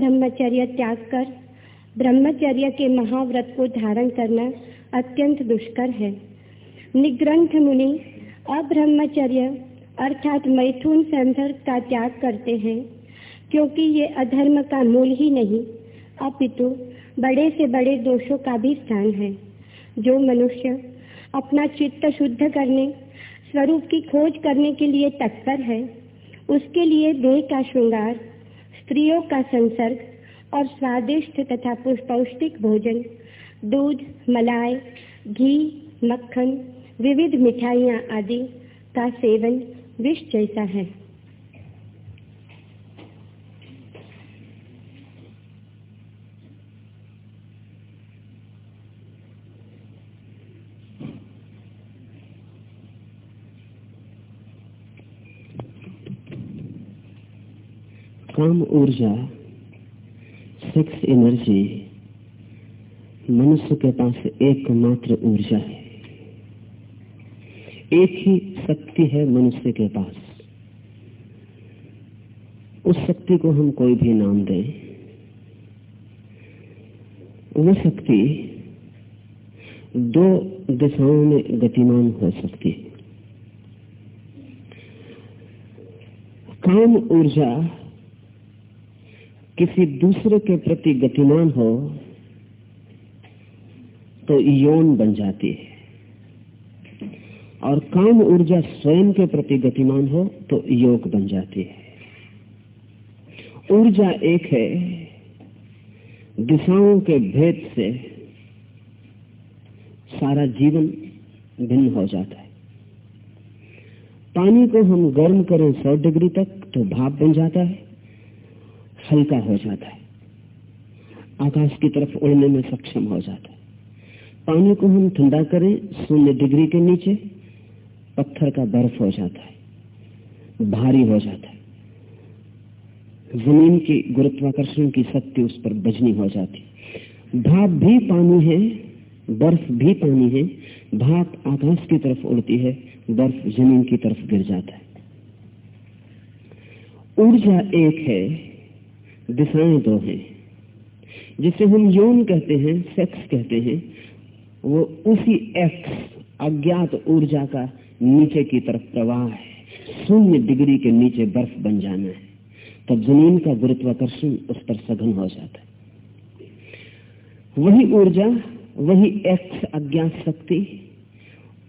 लिए अब्रह्मचर्य त्याग कर। ब्रह्मचर्य के महाव्रत को धारण करना अत्यंत दुष्कर है। निग्रंथ मुनि, अब्रह्मचर्य अर्थात मैथुन संसर्ग का त्याग करते हैं, क्योंकि ये अधर्म का मूल ही नहीं, अपितु बड़े से बड़े दोषों का भी स्थान है। जो मनुष्य अपना चित्त शुद्ध करने, स्वरूप की खोज करने के लिए तत्पर है, उसके लिए देह का श्रृंगार स्त्रियों का संसर्ग और स्वादिष्ट तथा पौष्टिक भोजन, दूध, मलाई, घी, मक्खन, विविध मिठाइयाँ आदि का सेवन विष जैसा है। काम ऊर्जा सेक्स एनर्जी मनुष्य के पास एकमात्र ऊर्जा है। एक ही शक्ति है मनुष्य के पास। उस शक्ति को हम कोई भी नाम दें, वह शक्ति दो दिशाओं में गतिमान हो सकती है। काम ऊर्जा किसी दूसरे के प्रति गतिमान हो तो यौन बन जाती है। और काम ऊर्जा स्वयं के प्रति गतिमान हो तो योग बन जाती है। ऊर्जा एक है, दिशाओं के भेद से सारा जीवन भिन्न हो जाता है। पानी को हम गर्म करें 100 डिग्री तक तो भाप बन जाता है। हल्का हो जाता है। आकाश की तरफ़ उड़ने में सक्षम हो जाता है। पानी को हम ठंडा करें, शून्य डिग्री के नीचे, पत्थर का बर्फ़ हो जाता है, भारी हो जाता है। ज़मीन की गुरुत्वाकर्षण की शक्ति उस पर बजनी हो जाती भाप भी पानी है, बर्फ़ भी पानी है, भाप आकाश की तरफ़ उड़ती है, बर्फ़ ज़मीन की तरफ़ गिर जाता है। ऊर्जा एक है दिशाएँ दो हैं। जिसे हम यौन कहते हैं सेक्स कहते हैं, वो उसी एक्स अज्ञात ऊर्जा का नीचे की तरफ़ प्रवाह है। शून्य डिग्री के नीचे बर्फ़ बन जाना है। तब ज़मीन का गुरुत्वाकर्षण उस पर सघन हो जाता है। वही ऊर्जा, वही एक्स अज्ञात शक्ति,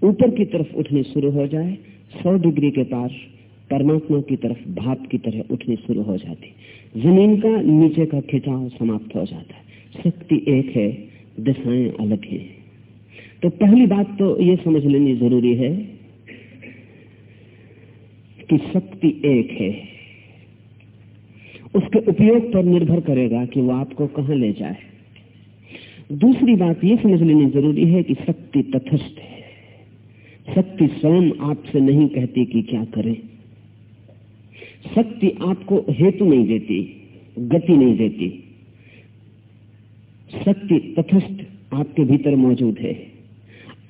ऊपर की तरफ़ उठनी शुरू हो जाए, सौ डिग्री के पार परमात्मा की तरफ़, भाप की तरह उठनी शुरू हो जाती। ज़मीन का, नीचे का खिंचाव समाप्त हो जाता है। शक्ति एक है, दिशाएँ अलग है। तो पहली बात तो ये समझ लेनी ज़रूरी है कि शक्ति एक है। उसके उपयोग पर निर्भर करेगा कि वो आपको कहाँ ले जाए। दूसरी बात ये समझ लेनी ज़रूरी है कि शक्ति तथस्थ है। शक्ति स्वयं आपसे नहीं कहती कि क्या करें। शक्ति आपको हेतु नहीं देती, गति नहीं देती। शक्ति तथस्थ आपके भीतर मौजूद है।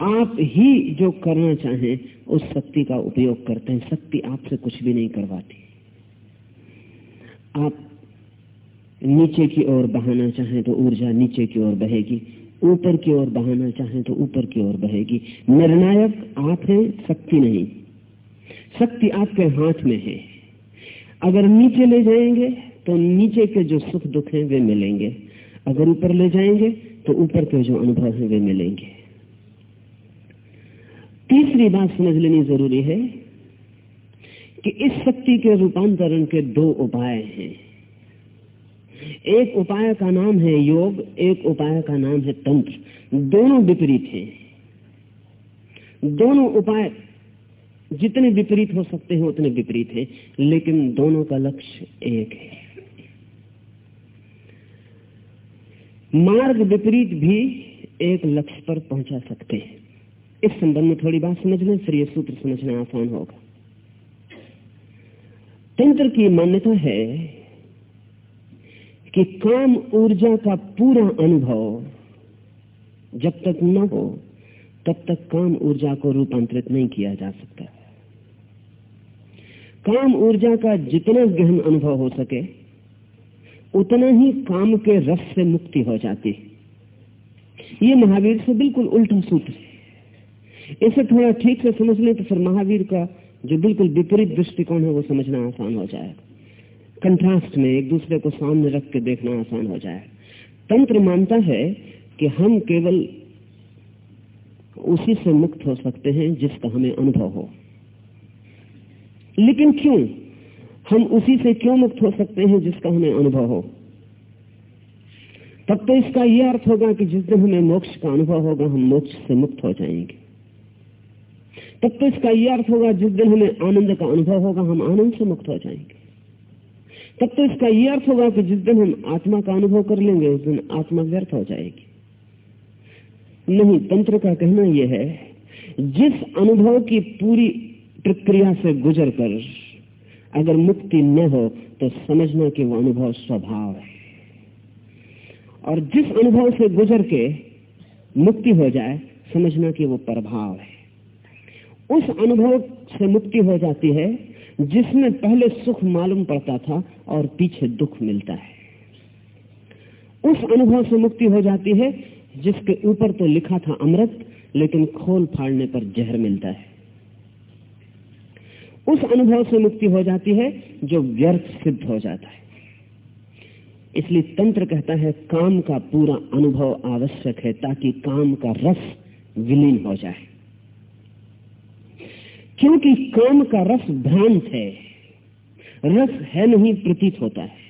आप ही जो करना चाहें, उस शक्ति का उपयोग करते हैं। शक्ति आपसे कुछ भी नहीं करवाती। आप नीचे की ओर बहाना चाहें तो ऊर्जा नीचे की ओर बहेगी, ऊपर की ओर बहाना चाहें तो ऊपर की ओर बहेगी। निर्णायक आप हैं, शक्ति नहीं। शक्ति आपके हाथ में है। अगर नीचे ले जाएँगे तो नीचे के जो सुख दुख हैं वे मिलेंगे। अगर ऊपर ले जाएँगे तो ऊपर के जो अनुभव हैं वे मिलेंगे। तीसरी बात समझ लेनी ज़रूरी है कि इस शक्ति के रूपांतरण के दो उपाय हैं। एक उपाय का नाम है योग, एक उपाय का नाम है तंत्र। दोनों विपरीत हैं। दोनों उपाय जितने विपरीत हो सकते हैं, उतने विपरीत हैं। लेकिन दोनों का लक्ष्य एक है। मार्ग विपरीत भी एक लक्ष्य पर पहुँचा सकते हैं। इस संबंध में थोड़ी बात समझ लें फिर यह सूत्र समझना आसान होगा। तंत्र की मान्यता है कि काम ऊर्जा का पूरा अनुभव जब तक न हो, तब तक काम ऊर्जा को रूपांतरित नहीं किया जा सकता। काम ऊर्जा का जितना गहन अनुभव हो सके, उतना ही काम के रस से मुक्ति हो जाती। ये महावीर से बिल्कुल उल्टा सूत्र इसे थोड़ा ठीक से समझ लें तो फिर महावीर का जो बिल्कुल विपरीत दृष्टिकोण है, वो समझना आसान हो जाएगा कंट्रास्ट में एक दूसरे को सामने रख के देखना आसान हो जाए। तंत्र मानता है कि हम केवल उसी से मुक्त हो सकते हैं जिसका हमें अनुभव हो। लेकिन क्यों? हम उसी से क्यों मुक्त हो सकते हैं जिसका हमें अनुभव हो? तब तो इसका यह अर्थ होगा कि जिस दिन हमें मोक्ष का अनुभव होगा, हम मोक्ष से मुक्त हो जाएँगे। तब तो इसका यह अर्थ होगा, जिस दिन हमें आनंद का अनुभव होगा, हम आनंद से मुक्त हो जाएँगे। तब तो इसका यह अर्थ होगा कि जिस दिन हम आत्मा का अनुभव कर लेंगे, उस दिन आत्मा व्यर्थ हो जाएगी। नहीं, तंत्र का कहना यह है, जिस अनुभव की पूरी प्रक्रिया से गुजर कर अगर मुक्ति न हो तो समझना कि वो अनुभव स्वभाव है। और जिस अनुभव से गुजर के मुक्ति हो जाए, समझना कि वो प्रभाव है। उस अनुभव से मुक्ति हो जाती है, जिसमें पहले सुख मालूम पड़ता था और पीछे दुख मिलता है। उस अनुभव से मुक्ति हो जाती है, जिसके ऊपर तो लिखा था अमृत, लेकिन खोल फाड़ने पर जहर मिलता है। उस अनुभव से मुक्ति हो जाती है जो व्यर्थ सिद्ध हो जाता है। इसलिए तंत्र कहता है, काम का पूरा अनुभव आवश्यक है ताकि काम का रस विलीन हो जाए। क्योंकि काम का रस भ्रांत है, रस है नहीं, प्रतीत होता है।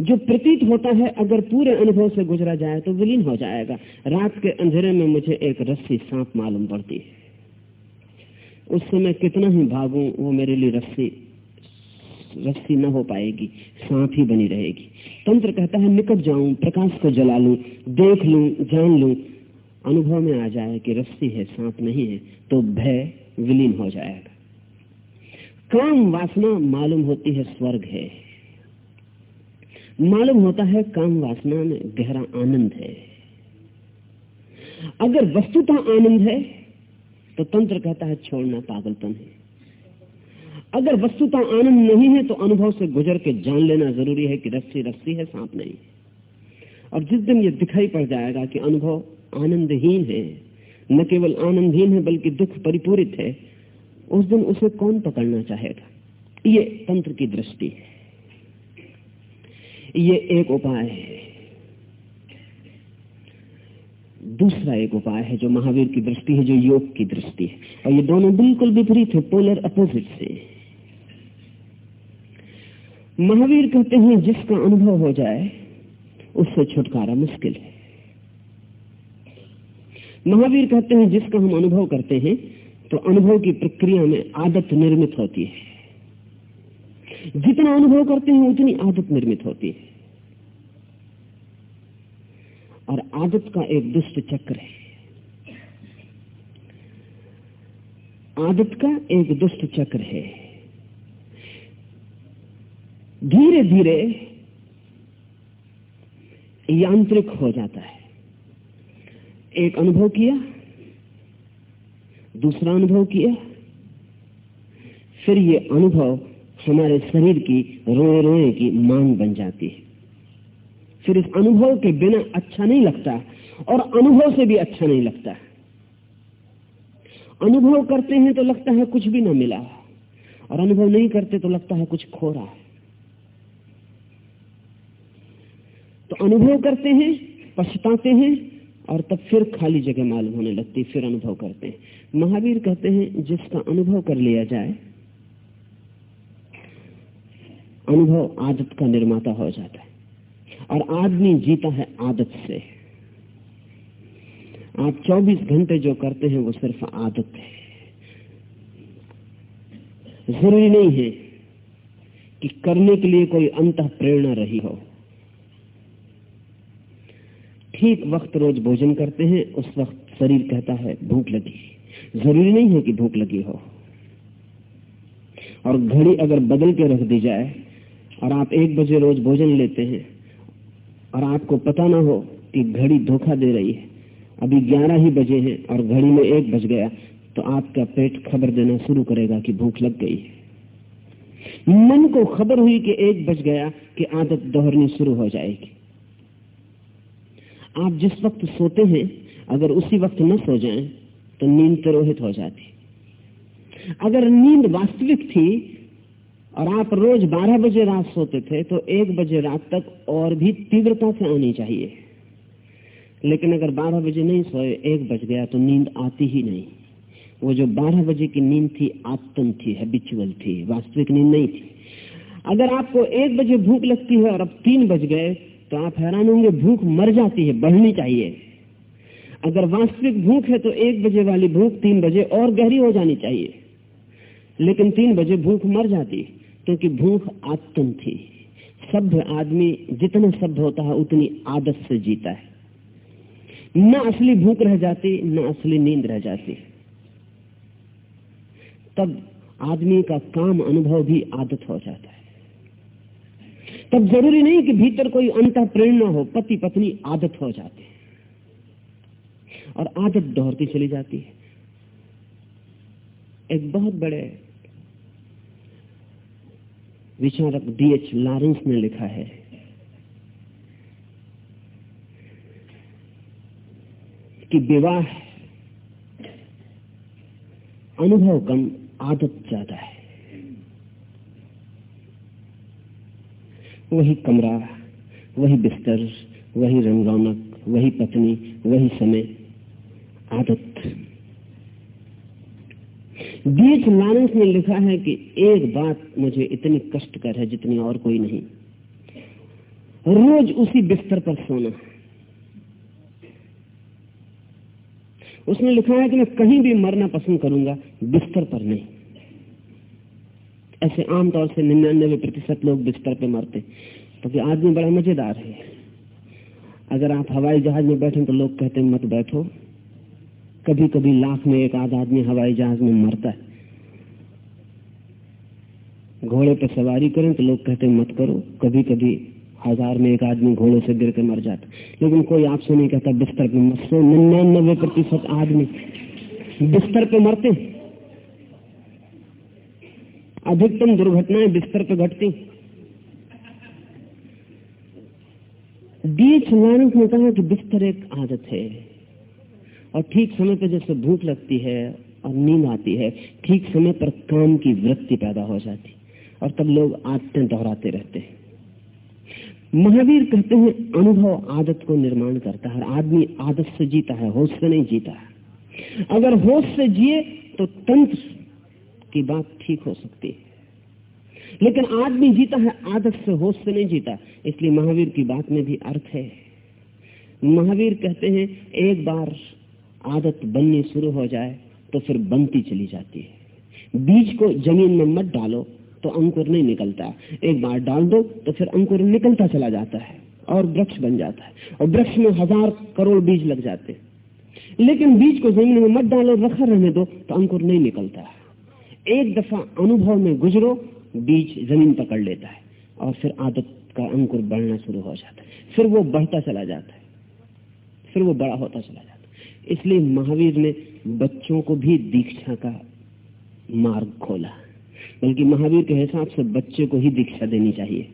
जो प्रतीत होता है, अगर पूरे अनुभव से गुजरा जाए तो विलीन हो जाएगा। रात के अंधेरे में मुझे एक रस्सी सांप मालूम पड़ती है। उस समय कितना ही भागू, वो मेरे लिए रस्सी रस्सी न हो पाएगी, सांप ही बनी रहेगी। तंत्र कहता है, निकट जाऊँ, प्रकाश को जला लू, देख लू, जान लू। अनुभव में आ जाए कि रस्सी है, सांप नहीं है तो भय विलीन हो जाएगा। काम वासना मालूम होती है, स्वर्ग है। मालूम होता है, काम वासना में गहरा आनंद है। अगर वस्तुता आनंद है तो तंत्र कहता है, छोड़ना पागलपन है। अगर वस्तुता आनंद नहीं है तो अनुभव से गुजर के जान लेना ज़रूरी है कि रस्सी रस्सी है, सांप नहीं। और जिस दिन ये दिखाई पड़ जाएगा कि अनुभव आनंदहीन है, न केवल आनंदहीन है, बल्कि दुख परिपूरित है, उस दिन उसे कौन पकड़ना चाहेगा? ये तंत्र की दृष्टि है। ये एक उपाय है। दूसरा एक उपाय है जो महावीर की दृष्टि है, जो योग की दृष्टि है। और ये दोनों बिल्कुल विपरीत है पोलर अपोजिट से। महावीर कहते हैं, जिसका अनुभव हो जाए, उससे छुटकारा मुश्किल है। महावीर कहते हैं, जिसका हम अनुभव करते हैं तो अनुभव की प्रक्रिया में आदत निर्मित होती है। जितना अनुभव करते हैं, उतनी आदत निर्मित होती है। और आदत का एक दुष्ट चक्र है। आदत का एक दुष्ट चक्र है। धीरे धीरे यांत्रिक हो जाता है। एक अनुभव किया, दूसरा अनुभव किया, फिर ये अनुभव हमारे शरीर की रोए रोए की मांग बन जाती है। फिर इस अनुभव के बिना अच्छा नहीं लगता और अनुभव से भी अच्छा नहीं लगता। अनुभव करते हैं तो लगता है कुछ भी ना मिला और अनुभव नहीं करते तो लगता है कुछ खो रहा है तो अनुभव करते हैं, पछताते हैं और तब फिर खाली जगह मालूम होने लगती, फिर अनुभव करते हैं। महावीर कहते हैं, जिसका अनुभव कर लिया जाए, अनुभव आदत का निर्माता हो जाता है। और आदमी जीता है आदत से। आप 24 घंटे जो करते हैं, वो सिर्फ़ आदत है। ज़रूरी नहीं है कि करने के लिए कोई अंत प्रेरणा रही हो। ठीक वक्त रोज भोजन करते हैं, उस वक्त शरीर कहता है, भूख लगी। ज़रूरी नहीं है कि भूख लगी हो। और घड़ी अगर बदल के रख दी जाए, और आप एक बजे रोज भोजन लेते हैं और आपको पता ना हो कि घड़ी धोखा दे रही है। अभी ग्यारह ही बजे हैं और घड़ी में एक बज गया तो आपका पेट खबर देना शुरू करेगा कि भूख लग गई है। मन को खबर हुई कि एक बज गया कि आदत दोहरनी शुरू हो जाएगी। आप जिस वक्त सोते हैं, अगर उसी वक्त न सो जाएँ तो नींद तिरोहित हो जाती। अगर नींद वास्तविक थी और आप रोज 12 बजे रात सोते थे तो एक बजे रात तक और भी तीव्रता से आनी चाहिए। लेकिन अगर 12 बजे नहीं सोए, एक बज गया तो नींद आती ही नहीं। वो जो 12 बजे की नींद थी, आत्म थी हैबिचुअल थी, वास्तविक नींद नहीं थी। अगर आपको एक बजे भूख लगती है और अब तीन बज गए तो आप हैरान होंगे, भूख मर जाती है, बढ़नी चाहिए। अगर वास्तविक भूख है तो एक बजे वाली भूख तीन बजे और गहरी हो जानी चाहिए। लेकिन तीन बजे भूख मर जाती। है क्योंकि भूख आत्म थी। सभ्य आदमी जितना सभ्य होता है, उतनी आदत से जीता है। न असली भूख रह जाती, न असली नींद रह जाती। तब आदमी का काम, अनुभव भी आदत हो जाता है। तब ज़रूरी नहीं कि भीतर कोई अंत प्रेरणा हो पति पत्नी आदत हो जाते और आदत दोहरती चली जाती है। एक बहुत बड़े विचारक डीएच लॉरेंस ने लिखा है। कि विवाह अनुभव कम, आदत ज़्यादा है। वही कमरा, वही बिस्तर, वही रंग रौनक वही पत्नी, वही समय, आदत बीच लानस ने लिखा है कि एक बात मुझे इतनी कष्टकर है जितनी और कोई नहीं। रोज उसी बिस्तर पर सोना। उसने लिखा है कि मैं कहीं भी मरना पसंद करूँगा, बिस्तर पर नहीं। ऐसे आमतौर से निन्यानबे प्रतिशत लोग बिस्तर पे मरते क्योंकि तो आदमी बड़ा मज़ेदार है। अगर आप हवाई जहाज़ में बैठे तो लोग कहते मत बैठो। कभी कभी लाख में एक आध आदमी हवाई जहाज़ में मरता है। घोड़े पर सवारी करें तो लोग कहते मत करो। कभी कभी हज़ार में एक आदमी घोड़े से गिर के मर जाता लेकिन कोई आपसे नहीं कहता, बिस्तर पे मत सो। निन्यानबे प्रतिशत आदमी बिस्तर पे मरते अधिकतम दुर्घटनाएँ बिस्तर पे घटती डीएच लानस ने कहा कि बिस्तर एक आदत है। और ठीक समय पर जैसे भूख लगती है और नींद आती है, ठीक समय पर काम की वृत्ति पैदा हो जाती और तब लोग आदतें दोहराते रहते हैं। महावीर कहते हैं, अनुभव आदत को निर्माण करता है आदमी आदत से जीता है, होश से नहीं जीता है। अगर होश से जिए तो तंत्र की बात ठीक हो सकती है। लेकिन आदमी जीता है, आदत से होश से नहीं जीता, इसलिए महावीर की बात में भी अर्थ है। महावीर कहते हैं, एक बार आदत बननी शुरू हो जाए तो फिर बनती चली जाती है। बीज को ज़मीन में मत डालो तो अंकुर नहीं निकलता। एक बार डाल दो तो फिर अंकुर निकलता चला जाता है और वृक्ष बन जाता है और वृक्ष में हज़ार करोड़ बीज लग जाते लेकिन बीज को ज़मीन में मत डालो, रखा रहने दो तो अंकुर नहीं निकलता एक दफ़ा अनुभव में गुजरो, बीज ज़मीन पकड़ लेता है और फिर आदत का अंकुर बढ़ना शुरू हो जाता है। फिर वो बढ़ता चला जाता है। फिर वो बड़ा होता चला जाता है। इसलिए महावीर ने बच्चों को भी दीक्षा का मार्ग खोला। बल्कि महावीर के हिसाब से बच्चे को ही दीक्षा देनी चाहिए।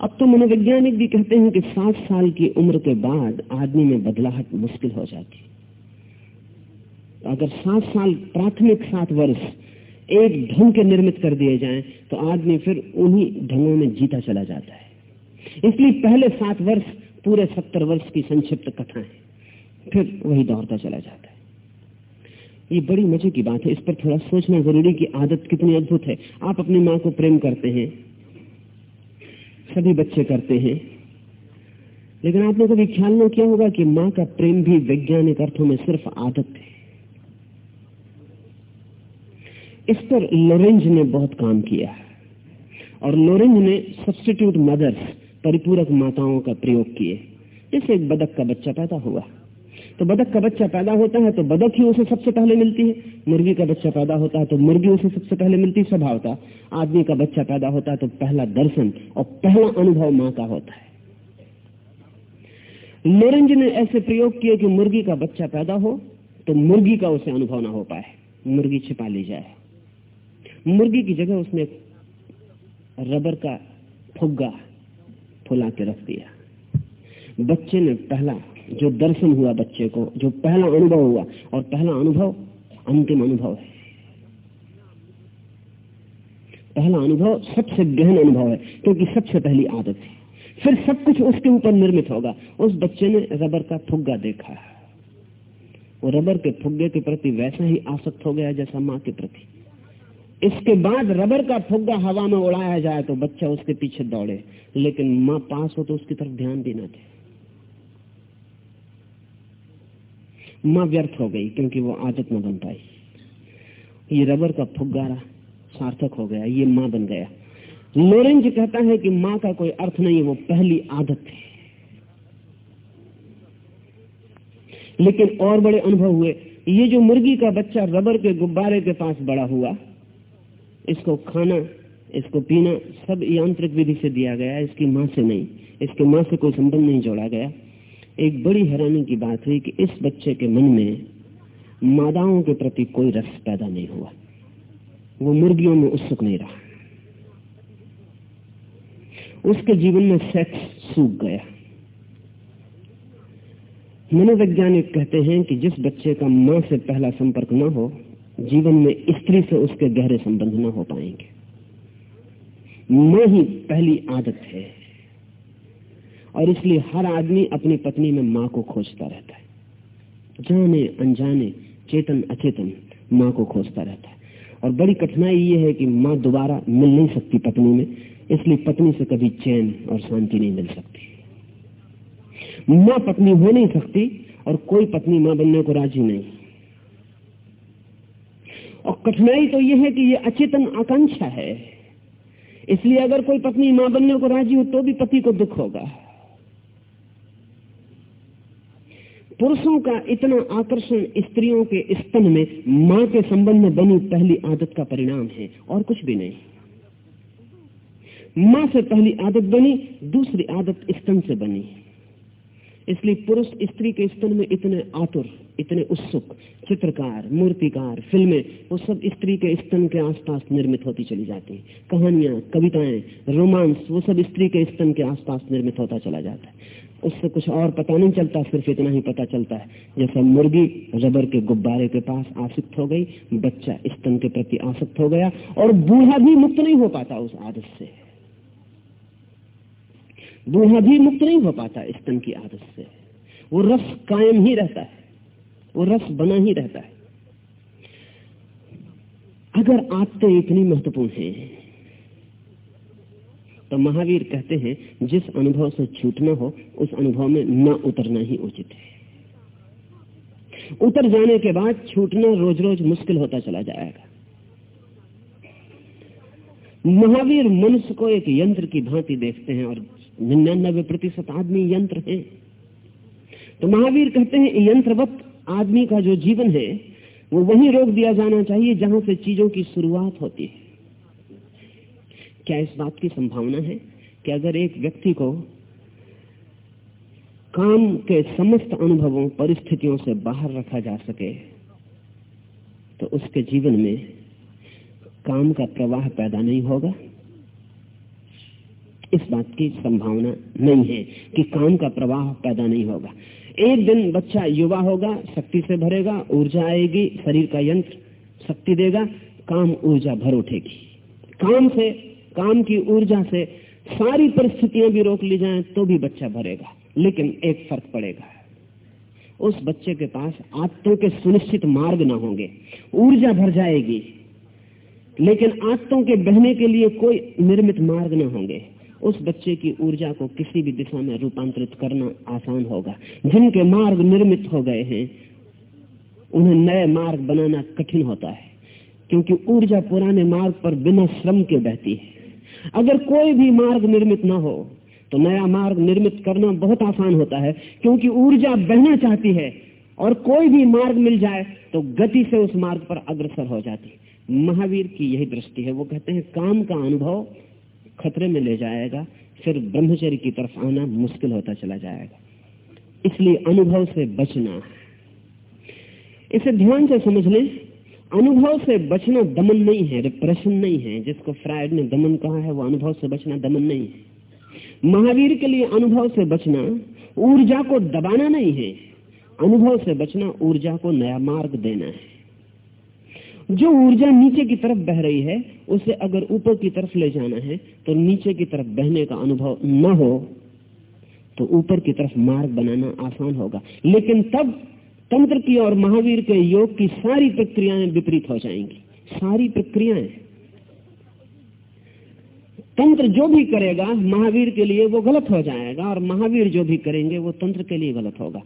अब तो मनोवैज्ञानिक भी कहते हैं कि सात साल की उम्र के बाद आदमी में बदलाहट मुश्किल हो जाती। अगर सात साल प्राथमिक सात वर्ष एक ढंग के निर्मित कर दिए जाएँ तो आदमी फिर उन्हीं ढंगों में जीता चला जाता है। इसलिए पहले सात वर्ष, पूरे सत्तर वर्ष की संक्षिप्त कथा है फिर वही दौड़ता चला जाता है। ये बड़ी मज़े की बात है। इस पर थोड़ा सोचना ज़रूरी कि आदत कितनी अद्भुत है। आप अपनी माँ को प्रेम करते हैं। सभी बच्चे करते हैं। लेकिन आपने कभी ख्याल नहीं किया होगा कि माँ का प्रेम भी वैज्ञानिक अर्थों में सिर्फ़ आदत है। इस पर लोरेंज ने बहुत काम किया और लोरेंज ने सब्सटीट्यूट मदर्स परिपूरक माताओं का प्रयोग किए। जैसे एक बदक का बच्चा पैदा हुआ। तो बदक का बच्चा पैदा होता है तो बदक ही उसे सबसे पहले मिलती है। मुर्गी का बच्चा पैदा होता है तो मुर्गी उसे सबसे पहले मिलती है स्वभावता आदमी का बच्चा पैदा होता है तो पहला दर्शन और पहला अनुभव माँ का होता है। लोरेंज ने ऐसे प्रयोग किए कि मुर्गी का बच्चा पैदा हो तो मुर्गी का उसे अनुभव ना हो पाए। मुर्गी छिपा ली जाए। मुर्गी की जगह उसने रबर का फुग्गा फुला के रख दिया। बच्चे ने पहला जो दर्शन हुआ बच्चे को, जो पहला अनुभव हुआ, और पहला अनुभव अंतिम अनुभव है। पहला अनुभव सबसे गहन अनुभव है, क्योंकि सबसे पहली आदत है। फिर सब कुछ उसके ऊपर निर्मित होगा। उस बच्चे ने रबर का फुग्गा देखा। वो रबर के फुग्गे के प्रति वैसा ही आसक्त हो गया जैसा माँ के प्रति। इसके बाद रबर का फुग्गा हवा में उड़ाया जाए तो बच्चा उसके पीछे दौड़े। लेकिन माँ पास हो तो उसकी तरफ़ ध्यान भी ना दे। माँ व्यर्थ हो गई क्योंकि वो आदत न बन पाई। ये रबर का फुग्गारा सार्थक हो गया, ये माँ बन गया। लोरेंज कहता है कि माँ का कोई अर्थ नहीं है वो पहली आदत है। लेकिन और बड़े अनुभव हुए। ये जो मुर्गी का बच्चा रबर के गुब्बारे के पास बड़ा हुआ, इसको खाना, इसको पीना सब यांत्रिक विधि से दिया गया, इसकी माँ से नहीं। इसके माँ से कोई संबंध नहीं जोड़ा गया। एक बड़ी हैरानी की बात हुई कि इस बच्चे के मन में मादाओं के प्रति कोई रस पैदा नहीं हुआ। वो मुर्गियों में उत्सुक नहीं रहा। उसके जीवन में सेक्स सूख गया। मनोवैज्ञानिक कहते हैं कि जिस बच्चे का माँ से पहला संपर्क न हो, जीवन में स्त्री से उसके गहरे संबंध न हो पाएँगे। माँ ही पहली आदत है। और इसलिए हर आदमी अपनी पत्नी में माँ को खोजता रहता है। जाने, अनजाने, चेतन, अचेतन माँ को खोजता रहता है। और बड़ी कठिनाई ये है कि माँ दोबारा मिल नहीं सकती पत्नी में, इसलिए पत्नी से कभी चैन और शांति नहीं मिल सकती। माँ पत्नी हो नहीं सकती और कोई पत्नी माँ बनने को राज़ी नहीं। और कठिनाई तो यह है कि ये अचेतन आकांक्षा है। इसलिए अगर कोई पत्नी माँ बनने को राज़ी हो तो भी पति को दुख होगा। पुरुषों का इतना आकर्षण स्त्रियों के स्तन में माँ के संबंध में बनी पहली आदत का परिणाम है, और कुछ भी नहीं। माँ से पहली आदत बनी, दूसरी आदत स्तन से बनी। इसलिए पुरुष स्त्री के स्तन में इतने आतुर, इतने उत्सुक, चित्रकार, मूर्तिकार, फ़िल्में, वो सब स्त्री के स्तन के आसपास निर्मित होती चली जाती हैं। कहानियाँ, कविताएँ, रोमांस, वो सब स्त्री के स्तन के आसपास निर्मित होता चला जाता है। उससे कुछ और पता नहीं चलता सिर्फ़ इतना ही पता चलता है। जैसा मुर्गी रबर के गुब्बारे के पास आसक्त हो गई, बच्चा स्तन के प्रति आसक्त हो गया और बूढ़ा भी मुक्त नहीं हो पाता उस आदत से। बूढ़ा भी मुक्त नहीं हो पाता स्तन की आदत से। वो रस कायम ही रहता है। वो रस बना ही रहता है। अगर आदतें इतनी महत्वपूर्ण हैं तो महावीर कहते हैं, जिस अनुभव से छूटना हो, उस अनुभव में न उतरना ही उचित है। उतर जाने के बाद छूटना रोज रोज मुश्किल होता चला जाएगा। महावीर मनुष्य को एक यंत्र की भांति देखते हैं और निन्यानबे प्रतिशत आदमी यंत्र है। तो महावीर कहते हैं, यंत्रवत आदमी का जो जीवन है, वो वहीं रोक दिया जाना चाहिए जहाँ से चीज़ों की शुरुआत होती है। क्या इस बात की संभावना है कि अगर एक व्यक्ति को काम के समस्त अनुभवों, परिस्थितियों से बाहर रखा जा सके तो उसके जीवन में काम का प्रवाह पैदा नहीं होगा। इस बात की संभावना नहीं है कि काम का प्रवाह पैदा नहीं होगा। एक दिन बच्चा युवा होगा, शक्ति से भरेगा, ऊर्जा आएगी, शरीर का यंत्र शक्ति देगा, काम ऊर्जा भर उठेगी। काम से काम की ऊर्जा से सारी परिस्थितियाँ भी रोक ली जाएँ तो भी बच्चा भरेगा लेकिन एक फ़र्क पड़ेगा। उस बच्चे के पास आत्तों के सुनिश्चित मार्ग ना होंगे। ऊर्जा भर जाएगी। लेकिन आत्तों के बहने के लिए कोई निर्मित मार्ग न होंगे। उस बच्चे की ऊर्जा को किसी भी दिशा में रूपांतरित करना आसान होगा। जिनके मार्ग निर्मित हो गए हैं, उन्हें नए मार्ग बनाना कठिन होता है। क्योंकि ऊर्जा पुराने मार्ग पर बिना श्रम के बहती है। अगर कोई भी मार्ग निर्मित ना हो तो नया मार्ग निर्मित करना बहुत आसान होता है, क्योंकि ऊर्जा बहना चाहती है और कोई भी मार्ग मिल जाए तो गति से उस मार्ग पर अग्रसर हो जाती महावीर की यही दृष्टि है। वो कहते हैं, काम का अनुभव खतरे में ले जाएगा, फिर ब्रह्मचर्य की तरफ़ आना मुश्किल होता चला जाएगा। इसलिए अनुभव से बचना। इसे ध्यान से समझ लें। अनुभव से बचना दमन नहीं है रिप्रेशन नहीं है। जिसको फ्राइड ने दमन कहा है, वो अनुभव से बचना दमन नहीं है। महावीर के लिए अनुभव से बचना ऊर्जा को दबाना नहीं है। अनुभव से बचना ऊर्जा को नया मार्ग देना है। जो ऊर्जा नीचे की तरफ़ बह रही है, उसे अगर ऊपर की तरफ़ ले जाना है तो नीचे की तरफ़ बहने का अनुभव न हो तो ऊपर की तरफ़ मार्ग बनाना आसान होगा। लेकिन तब तंत्र की और महावीर के योग की सारी प्रक्रियाएँ विपरीत हो जाएँगी। सारी प्रक्रियाएँ। तंत्र जो भी करेगा, महावीर के लिए वो गलत हो जाएगा और महावीर जो भी करेंगे, वो तंत्र के लिए गलत होगा।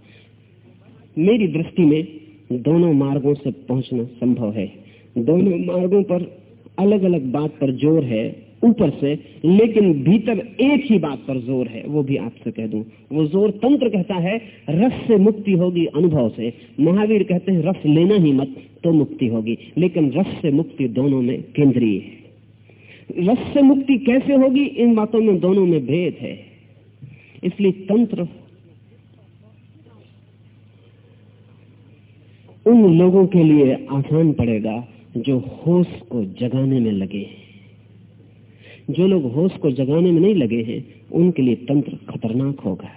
मेरी दृष्टि में दोनों मार्गों से पहुँचना संभव है। दोनों मार्गों पर अलग अलग बात पर ज़ोर है। ऊपर से, लेकिन भीतर एक ही बात पर ज़ोर है, वो भी आपसे कह दूँ। वो ज़ोर तंत्र कहता है, रस से मुक्ति होगी अनुभव से। महावीर कहते हैं, रस लेना ही मत तो मुक्ति होगी। लेकिन रस से मुक्ति दोनों में केंद्रीय है। रस से मुक्ति कैसे होगी? इन बातों में दोनों में भेद है। इसलिए तंत्र, उन लोगों के लिए आसान पड़ेगा, जो होश को जगाने में लगे जो लोग होश को जगाने में नहीं लगे हैं, उनके लिए तंत्र खतरनाक होगा।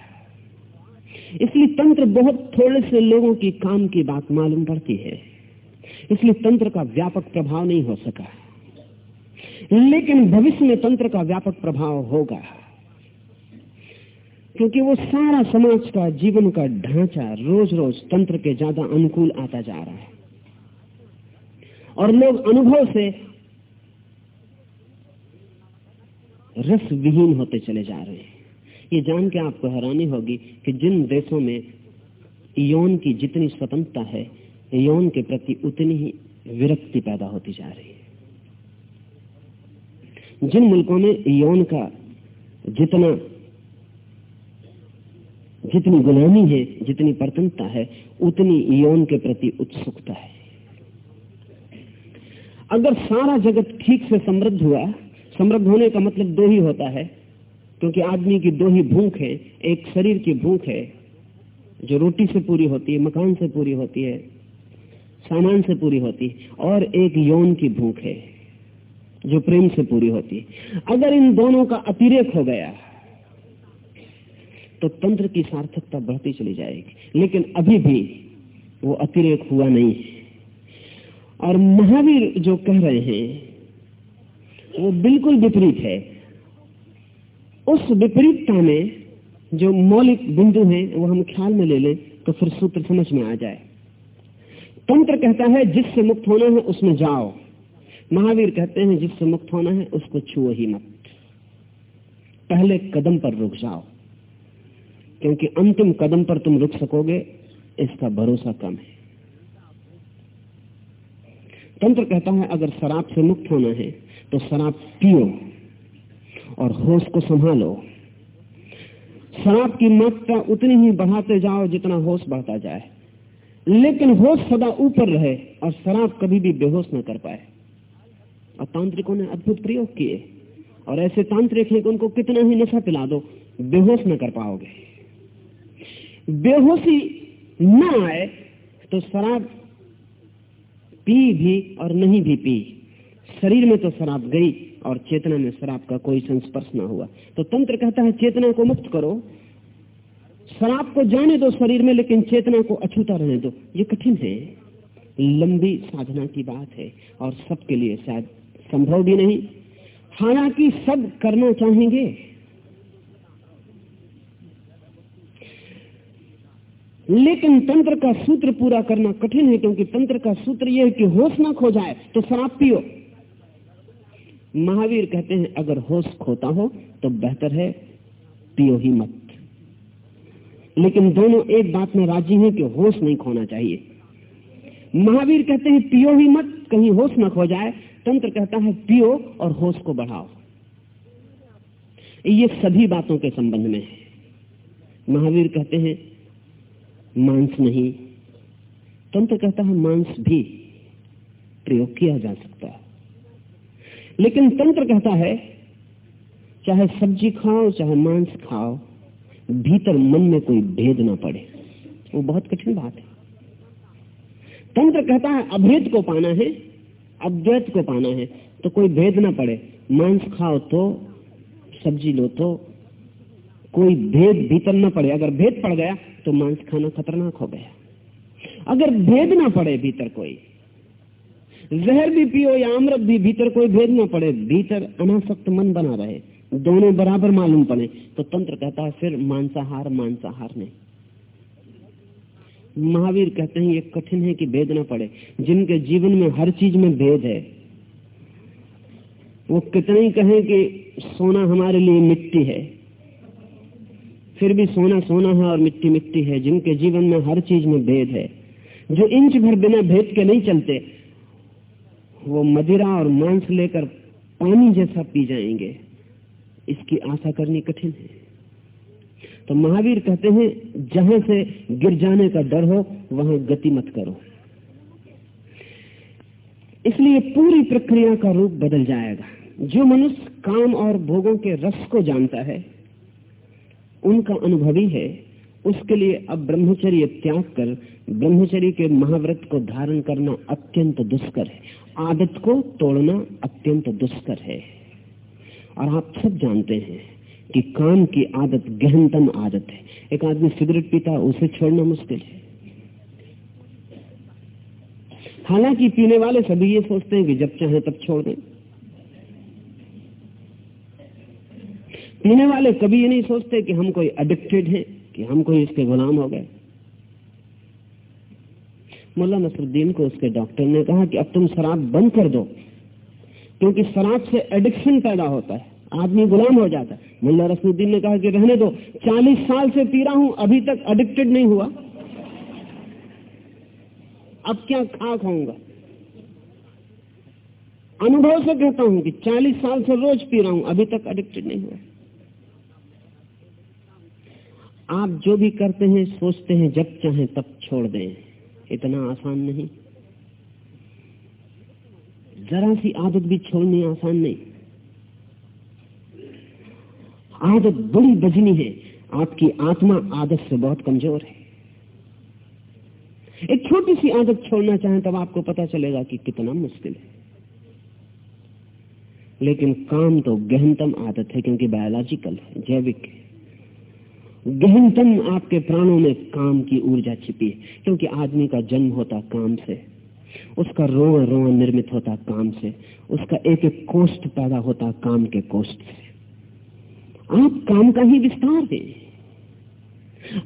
इसलिए तंत्र बहुत थोड़े से लोगों की काम की बात मालूम पड़ती है। इसलिए तंत्र का व्यापक प्रभाव नहीं हो सका। लेकिन भविष्य में तंत्र का व्यापक प्रभाव होगा। क्योंकि वो सारा समाज का, जीवन का ढांचा रोज रोज तंत्र के ज़्यादा अनुकूल आता जा रहा है। और लोग अनुभव से रस विहीन होते चले जा रहे हैं। ये जान के आपको हैरानी होगी कि जिन देशों में यौन की जितनी स्वतंत्रता है, यौन के प्रति उतनी ही विरक्ति पैदा होती जा रही है। जिन मुल्कों में यौन का जितना, जितनी गुलामी है, जितनी प्रतनता है, उतनी यौन के प्रति उत्सुकता है। अगर सारा जगत ठीक से समृद्ध हुआ समृद्ध होने का मतलब दो ही होता है, क्योंकि आदमी की दो ही भूख है, एक शरीर की भूख है, जो रोटी से पूरी होती है, मकान से पूरी होती है, सामान से पूरी होती है, और एक यौन की भूख है, जो प्रेम से पूरी होती है। अगर इन दोनों का अतिरेक हो गया तो तंत्र की सार्थकता बढ़ती चली जाएगी, लेकिन अभी भी वो अतिरेक हुआ नहीं है। और महावीर जो कह रहे हैं वो बिल्कुल विपरीत है। उस विपरीतता में जो मौलिक बिंदु है, वो हम ख्याल में ले लें तो फिर सूत्र समझ में आ जाए। तंत्र कहता है, जिससे मुक्त होना है, उसमें जाओ। महावीर कहते हैं, जिससे मुक्त होना है, उसको छुओ ही मत। पहले कदम पर रुक जाओ। क्योंकि अंतिम कदम पर तुम रुक सकोगे, इसका भरोसा कम है। तंत्र कहता है, अगर शराब से मुक्त होना है तो शराब पियो और होश को संभालो। शराब की मात्रा उतनी ही बढ़ाते जाओ जितना होश बढ़ता जाए। लेकिन होश सदा ऊपर रहे और शराब कभी भी बेहोश न कर पाए। और तांत्रिकों ने अद्भुत प्रयोग किए और ऐसे तांत्रिक हैं कि उनको कितना ही नशा पिला दो, बेहोश न कर पाओगे। बेहोशी न आए तो शराब पी भी और नहीं भी पी। शरीर में तो शराब गई और चेतना में शराब का कोई संस्पर्श ना हुआ। तो तंत्र कहता है, चेतना को मुक्त करो। शराब को जाने दो शरीर में, लेकिन चेतना को अछूता रहने दो। ये कठिन है। लंबी साधना की बात है और सबके लिए शायद संभव भी नहीं। हालाँकि सब करना चाहेंगे। लेकिन तंत्र का सूत्र पूरा करना कठिन है, क्योंकि तंत्र का सूत्र यह है कि होश ना खो जाए तो शराब पियो। महावीर कहते हैं, अगर होश खोता हो तो बेहतर है पियो ही मत। लेकिन दोनों एक बात में राज़ी हैं कि होश नहीं खोना चाहिए। महावीर कहते हैं, पियो ही मत, कहीं होश न खो जाए। तंत्र कहता है, पियो और होश को बढ़ाओ। ये सभी बातों के संबंध में है। महावीर कहते हैं, मांस नहीं। तंत्र कहता है, मांस भी प्रयोग किया जा सकता है। लेकिन तंत्र कहता है, चाहे सब्ज़ी खाओ, चाहे मांस खाओ, भीतर मन में कोई भेद ना पड़े। वो बहुत कठिन बात है। तंत्र कहता है, अभेद को पाना है, अद्वैत को पाना है तो कोई भेद ना पड़े। मांस खाओ तो सब्ज़ी लो तो कोई भेद भीतर ना पड़े। अगर भेद पड़ गया तो मांस खाना खतरनाक हो गया। अगर भेद ना पड़े भीतर कोई जहर भी पियो या अमृत भी, भीतर कोई भेद ना पड़े। भीतर अनासक्त मन बना रहे। दोनों बराबर मालूम पड़े। तो तंत्र कहता है, फिर मांसाहार मांसाहार नहीं। महावीर कहते हैं, ये कठिन है कि भेद ना पड़े। जिनके जीवन में हर चीज़ में भेद है, वो कितने ही कहें कि सोना हमारे लिए मिट्टी है। फिर भी सोना सोना है और मिट्टी मिट्टी है। जिनके जीवन में हर चीज़ में भेद है, जो इंच भर बिना भेद के नहीं चलते वो मदिरा और मांस लेकर पानी जैसा पी जाएँगे। इसकी आशा करनी कठिन है। तो महावीर कहते हैं, जहाँ से गिर जाने का डर हो, वहाँ गति मत करो। इसलिए पूरी प्रक्रिया का रूप बदल जाएगा। जो मनुष्य काम और भोगों के रस को जानता है, उनका अनुभवी है, उसके लिए अब ब्रह्मचर्य त्याग कर, ब्रह्मचर्य के महाव्रत को धारण करना अत्यंत दुष्कर है। आदत को तोड़ना अत्यंत दुष्कर है। और आप सब जानते हैं कि काम की आदत गहनतम आदत है। एक आदमी सिगरेट पीता उसे छोड़ना मुश्किल है। हालाँकि पीने वाले सभी ये सोचते हैं कि जब चाहे तब छोड़ दें। पीने वाले कभी ये नहीं सोचते कि हम कोई एडिक्टेड हैं, कि हम कोई इसके गुलाम हो गए। मुल्ला नसरुद्दीन को उसके डॉक्टर ने कहा कि अब तुम शराब बंद कर दो, क्योंकि शराब से एडिक्शन पैदा होता है, आदमी गुलाम हो जाता है। मुल्ला रसमुद्दीन ने कहा कि रहने दो, चालीस साल से पी रहा हूँ, अभी तक एडिक्टेड नहीं हुआ। अब क्या खा खाऊँगा अनुभव से कहता हूँ कि चालीस साल से रोज पी रहा हूँ, अभी तक एडिक्टेड नहीं हुआ। आप जो भी करते हैं, सोचते हैं, जब चाहें तब छोड़ दें। इतना आसान नहीं। जरा सी आदत भी छोड़नी आसान नहीं। आदत बड़ी बजनी है। आपकी आत्मा आदत से बहुत कमज़ोर है। एक छोटी सी आदत छोड़ना चाहें तब आपको पता चलेगा कि कितना मुश्किल है। लेकिन काम तो गहनतम आदत है, क्योंकि बायोलॉजिकल है, जैविक है। गहनतम आपके प्राणों में काम की ऊर्जा छिपी है, क्योंकि आदमी का जन्म होता काम से, उसका रोआ रोआ निर्मित होता काम से, उसका एक एक कोष्ठ पैदा होता काम के कोष्ठ से। आप काम का ही विस्तार है।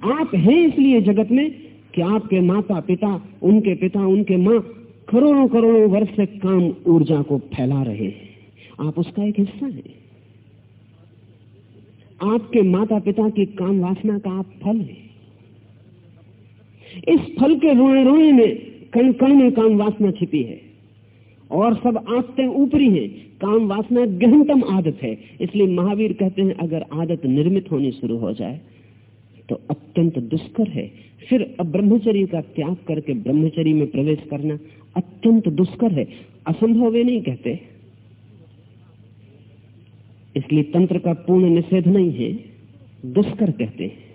आप हैं इसलिए जगत में कि आपके माता पिता उनके पिता, उनके माँ करोड़ों करोड़ों वर्ष से काम ऊर्जा को फैला रहे हैं। आप उसका एक हिस्सा हैं। आपके माता पिता की काम वासना का आप फल है। इस फल के रोए रोए में कण कण में काम वासना छिपी है। और सब आदतें ऊपरी हैं। काम वासना गहनतम आदत है। इसलिए महावीर कहते हैं, अगर आदत निर्मित होनी शुरू हो जाए तो अत्यंत दुष्कर है। फिर अब ब्रह्मचर्य का त्याग करके ब्रह्मचर्य में प्रवेश करना अत्यंत दुष्कर है। असंभव नहीं कहते। इसलिए तंत्र का पूर्ण निषेध नहीं है, दुष्कर कहते हैं।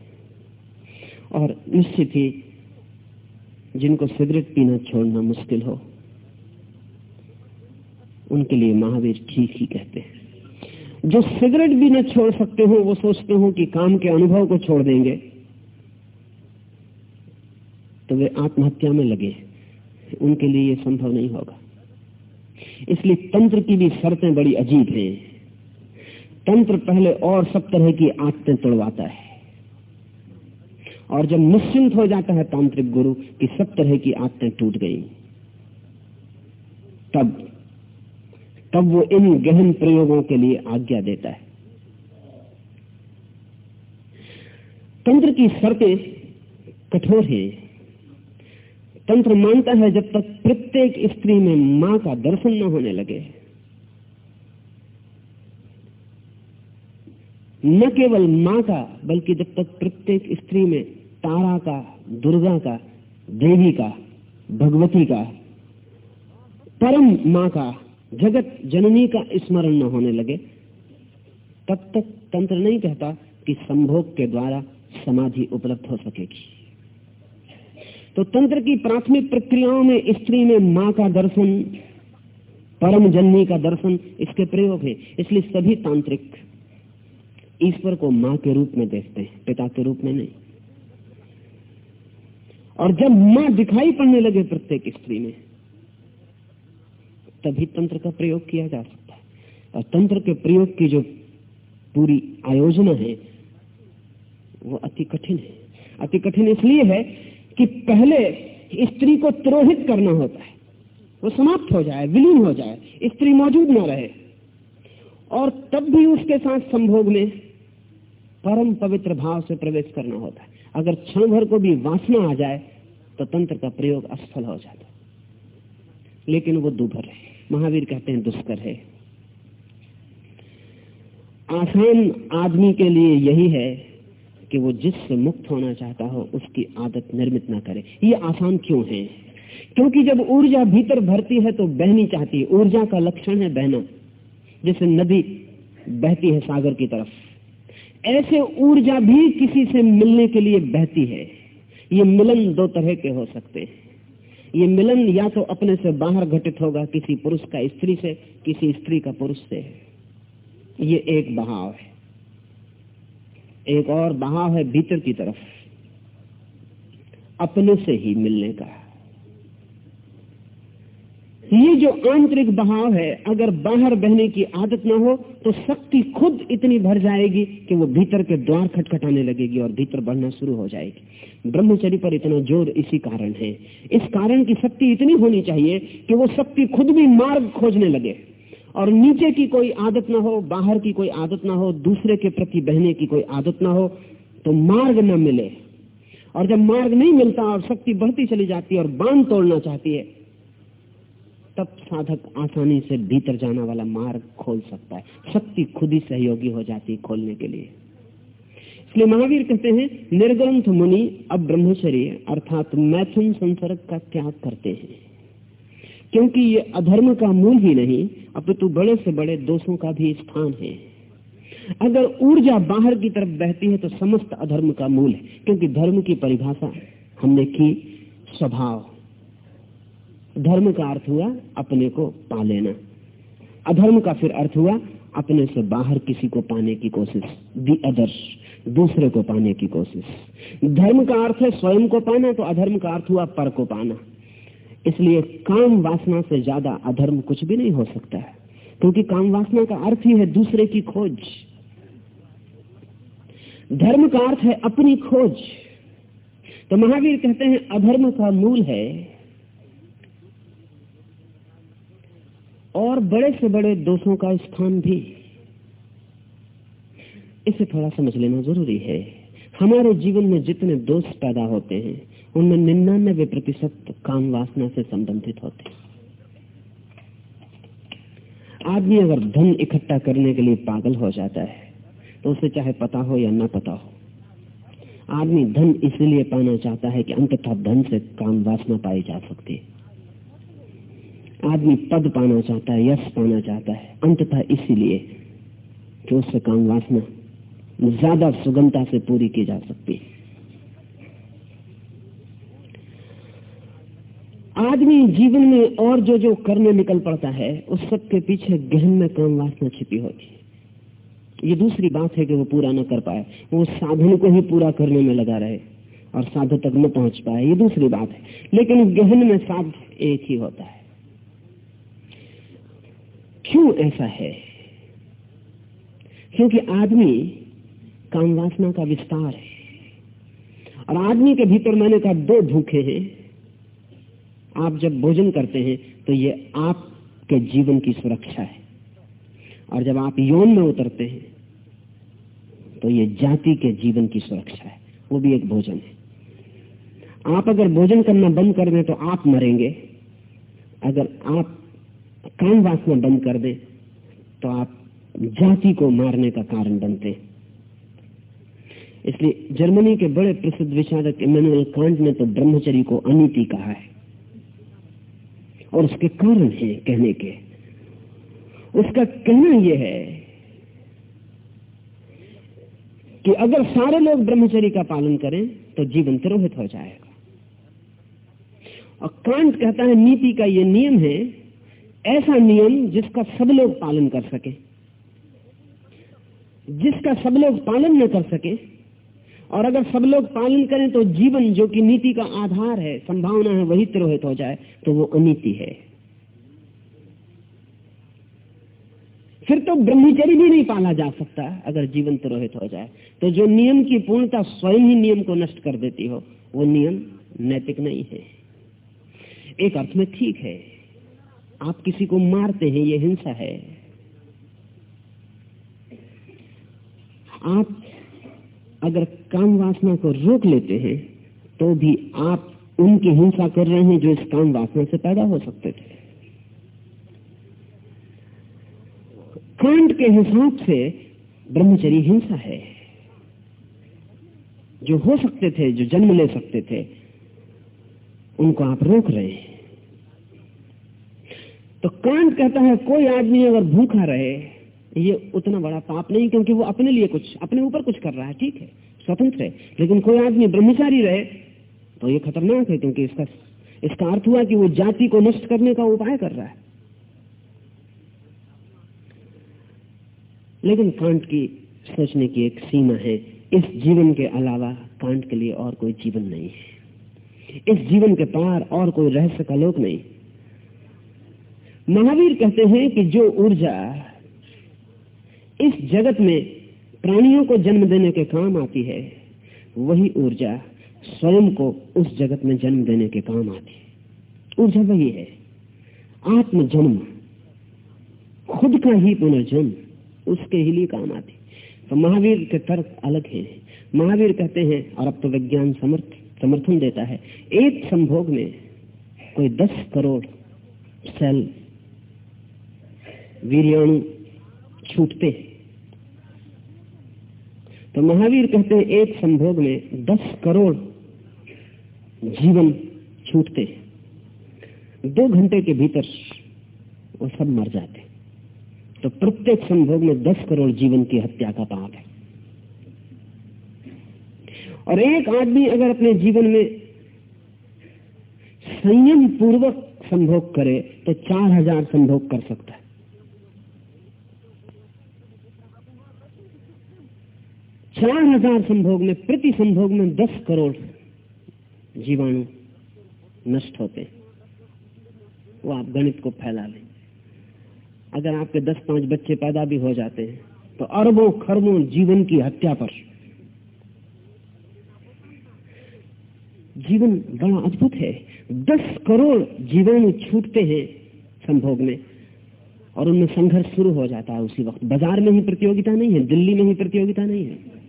और निश्चित ही जिनको सिगरेट पीना छोड़ना मुश्किल हो, उनके लिए महावीर ठीक ही कहते हैं। जो सिगरेट भी न छोड़ सकते हो, वो सोचते हो कि काम के अनुभव को छोड़ देंगे तो वे आत्महत्या में लगे उनके लिए ये संभव नहीं होगा। इसलिए तंत्र की भी शर्तें बड़ी अजीब हैं। तंत्र पहले और सब तरह की आदतें तोड़वाता है। और जब निश्चिंत हो जाता है तांत्रिक गुरु कि सब तरह की आदतें टूट गई, तब तब वो इन गहन प्रयोगों के लिए आज्ञा देता है। तंत्र की शर्तें कठोर है। तंत्र मानता है जब तक प्रत्येक स्त्री में माँ का दर्शन न होने लगे। न केवल माँ का, बल्कि जब तक प्रत्येक स्त्री में तारा का, दुर्गा का, देवी का, भगवती का, परम माँ का जगत जननी का स्मरण न होने लगे, तब तक तंत्र नहीं कहता कि संभोग के द्वारा समाधि उपलब्ध हो सकेगी। तो तंत्र की प्राथमिक प्रक्रियाओं में स्त्री में माँ का दर्शन, परम जननी का दर्शन इसके प्रयोग है। इसलिए सभी तांत्रिक ईश्वर को माँ के रूप में देखते हैं, पिता के रूप में नहीं। और जब माँ दिखाई पड़ने लगे प्रत्येक स्त्री में, तभी तंत्र का प्रयोग किया जा सकता है। और तंत्र के प्रयोग की जो पूरी आयोजना है, वो अति कठिन है। अति कठिन इसलिए है कि पहले स्त्री को त्रोहित करना होता है। वो समाप्त हो जाए, विलीन हो जाए, स्त्री मौजूद न रहे। और तब भी उसके साथ संभोग में परम पवित्र भाव से प्रवेश करना होता है। अगर क्षण भर को भी वासना आ जाए तो तंत्र का प्रयोग असफल हो जाता है। लेकिन वो दुभर है। महावीर कहते हैं, दुष्कर है। आसान आदमी के लिए यही है कि वो जिससे मुक्त होना चाहता हो, उसकी आदत निर्मित ना करे। ये आसान क्यों है? क्योंकि जब ऊर्जा भीतर भरती है तो बहनी चाहती है। ऊर्जा का लक्षण है बहना, जैसे नदी बहती है सागर की तरफ़। ऐसे ऊर्जा भी किसी से मिलने के लिए बहती है। ये मिलन दो तरह के हो सकते हैं। ये मिलन या तो अपने से बाहर घटित होगा किसी पुरुष का स्त्री से, किसी स्त्री का पुरुष से। ये एक बहाव है। एक और बहाव है भीतर की तरफ़। अपने से ही मिलने का। ये जो आंतरिक बहाव है, अगर बाहर बहने की आदत ना हो तो शक्ति खुद इतनी भर जाएगी कि वो भीतर के द्वार खटखटाने लगेगी और भीतर बढ़ना शुरू हो जाएगी। ब्रह्मचर्य पर इतना ज़ोर इसी कारण है। इस कारण की शक्ति इतनी होनी चाहिए कि वो शक्ति खुद भी मार्ग खोजने लगे। और नीचे की कोई आदत ना हो, बाहर की कोई आदत ना हो, दूसरे के प्रति बहने की कोई आदत ना हो तो मार्ग न मिले। और जब मार्ग नहीं मिलता और शक्ति बढ़ती चली जाती है और बाँध तोड़ना चाहती है तब साधक आसानी से भीतर जाने वाला मार्ग खोल सकता है। शक्ति खुद ही सहयोगी हो जाती है खोलने के लिए। इसलिए महावीर कहते हैं, निर्ग्रंथ मुनि अब ब्रह्मचर्य अर्थात मैथुन संसर्ग का त्याग करते हैं। क्योंकि ये अधर्म का मूल ही नहीं अपितु बड़े से बड़े दोषों का भी स्थान है। अगर ऊर्जा बाहर की तरफ़ बहती है तो समस्त अधर्म का मूल है, क्योंकि धर्म की परिभाषा हमने की स्वभाव। धर्म का अर्थ हुआ अपने को पा लेना। अधर्म का फिर अर्थ हुआ अपने से बाहर किसी को पाने की कोशिश। दी अदर्श दूसरे को पाने की कोशिश। धर्म का अर्थ है स्वयं को पाना तो अधर्म का अर्थ हुआ पर को पाना। इसलिए काम वासना से ज़्यादा अधर्म कुछ भी नहीं हो सकता है, क्योंकि काम वासना का अर्थ ही है दूसरे की खोज। धर्म का अर्थ है अपनी खोज। तो महावीर कहते हैं, अधर्म का मूल है और बड़े से बड़े दोषों का स्थान भी। इसे थोड़ा समझ लेना ज़रूरी है। हमारे जीवन में जितने दोष पैदा होते हैं, उनमें निन्यानबे प्रतिशत काम वासना से संबंधित होते हैं। आदमी अगर धन इकट्ठा करने के लिए पागल हो जाता है तो उसे चाहे पता हो या ना पता हो, आदमी धन इसलिए पाना चाहता है कि अंततः धन से काम वासना पाई जा सकती है। आदमी पद पाना चाहता है, यश पाना चाहता है। अंततः इसीलिए कि उससे काम वासना ज़्यादा सुगमता से पूरी की जा सकती है। आदमी जीवन में और जो जो करने निकल पड़ता है, उस सब के पीछे गहन में काम वासना छिपी होती है। ये दूसरी बात है कि वो पूरा न कर पाए, वो साधन को ही पूरा करने में लगा रहे और साधु तक न पहुँच पाए, ये दूसरी बात है। लेकिन गहन में साध एक ही होता है। क्यों ऐसा है? क्योंकि आदमी काम वासना का विस्तार है। और आदमी के भीतर मैंने कहा दो भूखे हैं। आप जब भोजन करते हैं तो ये आपके जीवन की सुरक्षा है। और जब आप यौन में उतरते हैं तो ये जाति के जीवन की सुरक्षा है। वो भी एक भोजन है। आप अगर भोजन करना बंद कर दें तो आप मरेंगे। अगर आप काम वासना बंद कर दें तो आप जाति को मारने का कारण बनते। इसलिए जर्मनी के बड़े प्रसिद्ध विचारक इमेनुअल कांट ने तो ब्रह्मचरी को अनिति कहा है। और उसके कारण है कहने के। उसका कहना यह है कि अगर सारे लोग ब्रह्मचरी का पालन करें तो जीवन तिरोहित हो जाएगा। और कांट कहता है, नीति का यह नियम है ऐसा नियम जिसका सब लोग पालन कर सके। जिसका सब लोग पालन न कर सके। और अगर सब लोग पालन करें तो जीवन जो कि नीति का आधार है, संभावना है, वही तिरोहित हो जाए तो वो अनीति है। फिर तो ब्रह्मचर्य भी नहीं पाला जा सकता अगर जीवन तिरोहित हो जाए। तो जो नियम की पूर्णता स्वयं ही नियम को नष्ट कर देती हो, वो नियम नैतिक नहीं है। एक अर्थ में ठीक है। आप किसी को मारते हैं, ये हिंसा है। आप अगर काम वासना को रोक लेते हैं तो भी आप उनकी हिंसा कर रहे हैं जो इस काम वासना से पैदा हो सकते थे। कांड के हिसाब से ब्रह्मचरी हिंसा है। जो हो सकते थे, जो जन्म ले सकते थे, उनको आप रोक रहे हैं। तो कांड कहता है, कोई आदमी अगर भूखा रहे, ये उतना बड़ा पाप नहीं, क्योंकि वो अपने लिए कुछ, अपने ऊपर कुछ कर रहा है, ठीक है, स्वतंत्र है, लेकिन कोई आदमी ब्रह्मचारी रहे तो ये खतरनाक है, क्योंकि इसका इसका अर्थ हुआ कि वो जाति को नष्ट करने का उपाय कर रहा है। लेकिन कांट की सोचने की एक सीमा है, इस जीवन के अलावा कांट के लिए और कोई जीवन नहीं है। इस जीवन के पार और कोई रहस्य का लोक नहीं। महावीर कहते हैं कि जो ऊर्जा इस जगत में प्राणियों को जन्म देने के काम आती है, वही ऊर्जा स्वयं को उस जगत में जन्म देने के काम आती है। ऊर्जा वही है। आत्म जन्म खुद का ही पुनर्जन्म, उसके ही लिए काम आती तो महावीर के तर्क अलग है। महावीर कहते हैं, और अब तो विज्ञान समर्थ, समर्थन देता है, एक संभोग में कोई दस करोड़ सेल वीरियाणु छूटते। तो महावीर कहते हैं, एक संभोग में दस करोड़ जीवन छूटते। दो घंटे के भीतर वो सब मर जाते। तो प्रत्येक संभोग में दस करोड़ जीवन की हत्या का पाप है। और एक आदमी अगर अपने जीवन में संयम पूर्वक संभोग करे तो चार हज़ार संभोग कर सकता है। चार हज़ार संभोग में, प्रति संभोग में दस करोड़ जीवाणु नष्ट होते वो आप गणित को फैला लें। अगर आपके दस पाँच बच्चे पैदा भी हो जाते हैं तो अरबों खरबों जीवन की हत्या पर। जीवन बड़ा अद्भुत है। दस करोड़ जीवाणु छूटते हैं संभोग में, और उनमें संघर्ष शुरू हो जाता है उसी वक्त। बाज़ार में ही प्रतियोगिता नहीं है, दिल्ली में ही प्रतियोगिता नहीं है।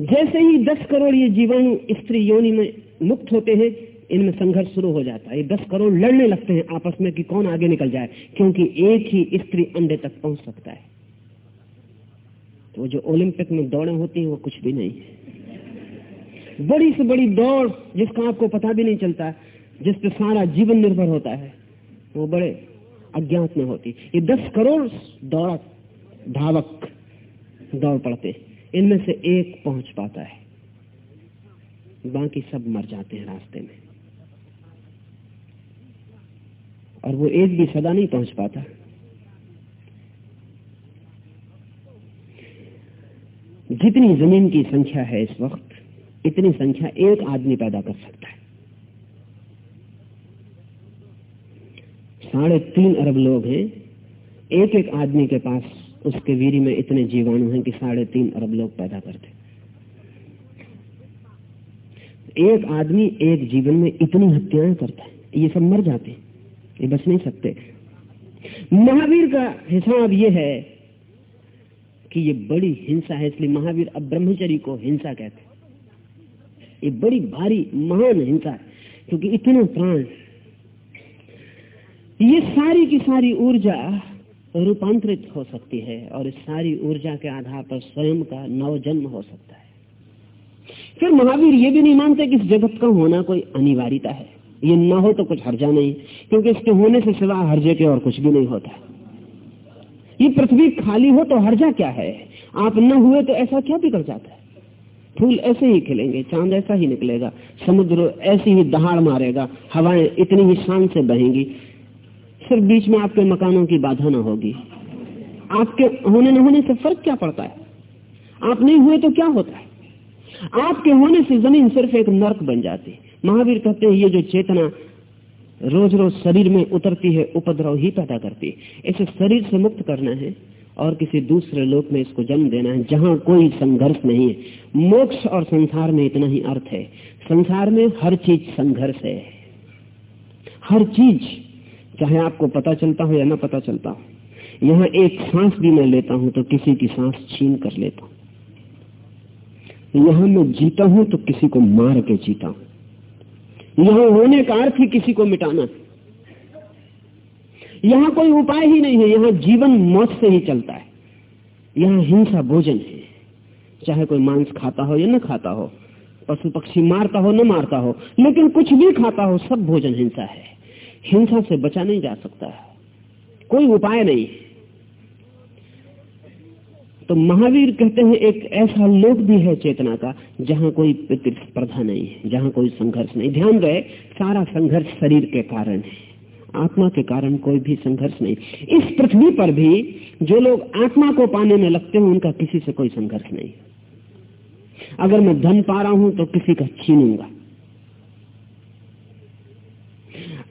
जैसे ही दस करोड़ ये जीवाणु स्त्री योनि में मुक्त होते हैं, इनमें संघर्ष शुरू हो जाता है। ये दस करोड़ लड़ने लगते हैं आपस में कि कौन आगे निकल जाए, क्योंकि एक ही स्त्री अंडे तक पहुँच सकता है। तो जो ओलंपिक में दौड़े होती है, वो कुछ भी नहीं है। बड़ी से बड़ी दौड़ जिसका आपको पता भी नहीं चलता, जिस पे सारा जीवन निर्भर होता है, वो बड़े अज्ञात में होती ये दस करोड़ दौड़क, धावक दौड़ पड़ते इनमें से एक पहुँच पाता है। बाकी सब मर जाते हैं रास्ते में। और वो एक भी सदा नहीं पहुँच पाता। जितनी ज़मीन की संख्या है इस वक्त, इतनी संख्या एक आदमी पैदा कर सकता है। साढ़े तीन अरब लोग हैं। एक एक आदमी के पास उसके वीर में इतने जीवाणु हैं कि साढ़े तीन अरब लोग पैदा करते एक आदमी एक जीवन में इतनी हत्याएँ करता है, ये सब मर जाते ये बच नहीं सकते। महावीर का हिसाब ये है कि ये बड़ी हिंसा है, इसलिए महावीर अब ब्रह्मचरी को हिंसा कहते ये बड़ी भारी, महान हिंसा है, क्योंकि इतने प्राण। ये सारी की सारी ऊर्जा रूपांतरित हो सकती है और इस सारी ऊर्जा के आधार पर स्वयं का नव जन्म हो सकता है। फिर महावीर ये भी नहीं मानते कि इस जगत का होना कोई अनिवार्यता है। ये न हो तो कुछ हर्जा नहीं, क्योंकि इसके होने से सिवा हर्जे के और कुछ भी नहीं होता। ये पृथ्वी खाली हो तो हर्जा क्या है? आप न हुए तो ऐसा क्या बिगड़ जाता है? फूल ऐसे ही खिलेंगे, चाँद ऐसा ही निकलेगा, समुद्र ऐसी ही दहाड़ मारेगा, हवाएँ इतनी ही शान से बहेंगी। सिर्फ़ बीच में आपके मकानों की बाधा ना होगी। आपके होने न होने से फ़र्क क्या पड़ता है? आप नहीं हुए तो क्या होता है? आपके होने से ज़मीन सिर्फ़ एक नर्क बन जाती। महावीर कहते हैं, ये जो चेतना रोज रोज शरीर में उतरती है, उपद्रव ही पैदा करती। है इसे शरीर से मुक्त करना है और किसी दूसरे लोक में इसको जन्म देना है, जहाँ कोई संघर्ष नहीं है। मोक्ष और संसार में इतना ही अर्थ है। संसार में हर चीज़ संघर्ष है। हर चीज़ चाहे आपको पता चलता हो या ना पता चलता हो, यहाँ एक सांस भी मैं लेता हूँ तो किसी की सांस छीन कर लेता हूँ। यहाँ मैं जीता हूँ तो किसी को मार के जीता हूँ। यहाँ होने का अर्थ ही किसी को मिटाना यहाँ कोई उपाय ही नहीं है, यहाँ जीवन मौत से ही चलता है। यहाँ हिंसा भोजन है। चाहे कोई मांस खाता हो या न खाता हो, पशु पक्षी मारता हो न मारता हो, लेकिन कुछ भी खाता हो, सब भोजन हिंसा है। हिंसा से बचा नहीं जा सकता है। कोई उपाय नहीं। तो महावीर कहते हैं, एक ऐसा लोक भी है चेतना का, जहाँ कोई प्रतिस्पर्धा नहीं है, जहाँ कोई संघर्ष नहीं। ध्यान रहे, सारा संघर्ष शरीर के कारण है। आत्मा के कारण कोई भी संघर्ष नहीं। इस पृथ्वी पर भी जो लोग आत्मा को पाने में लगते हैं, उनका किसी से कोई संघर्ष नहीं। अगर मैं धन पा रहा हूँ तो किसी का छीनूँगा।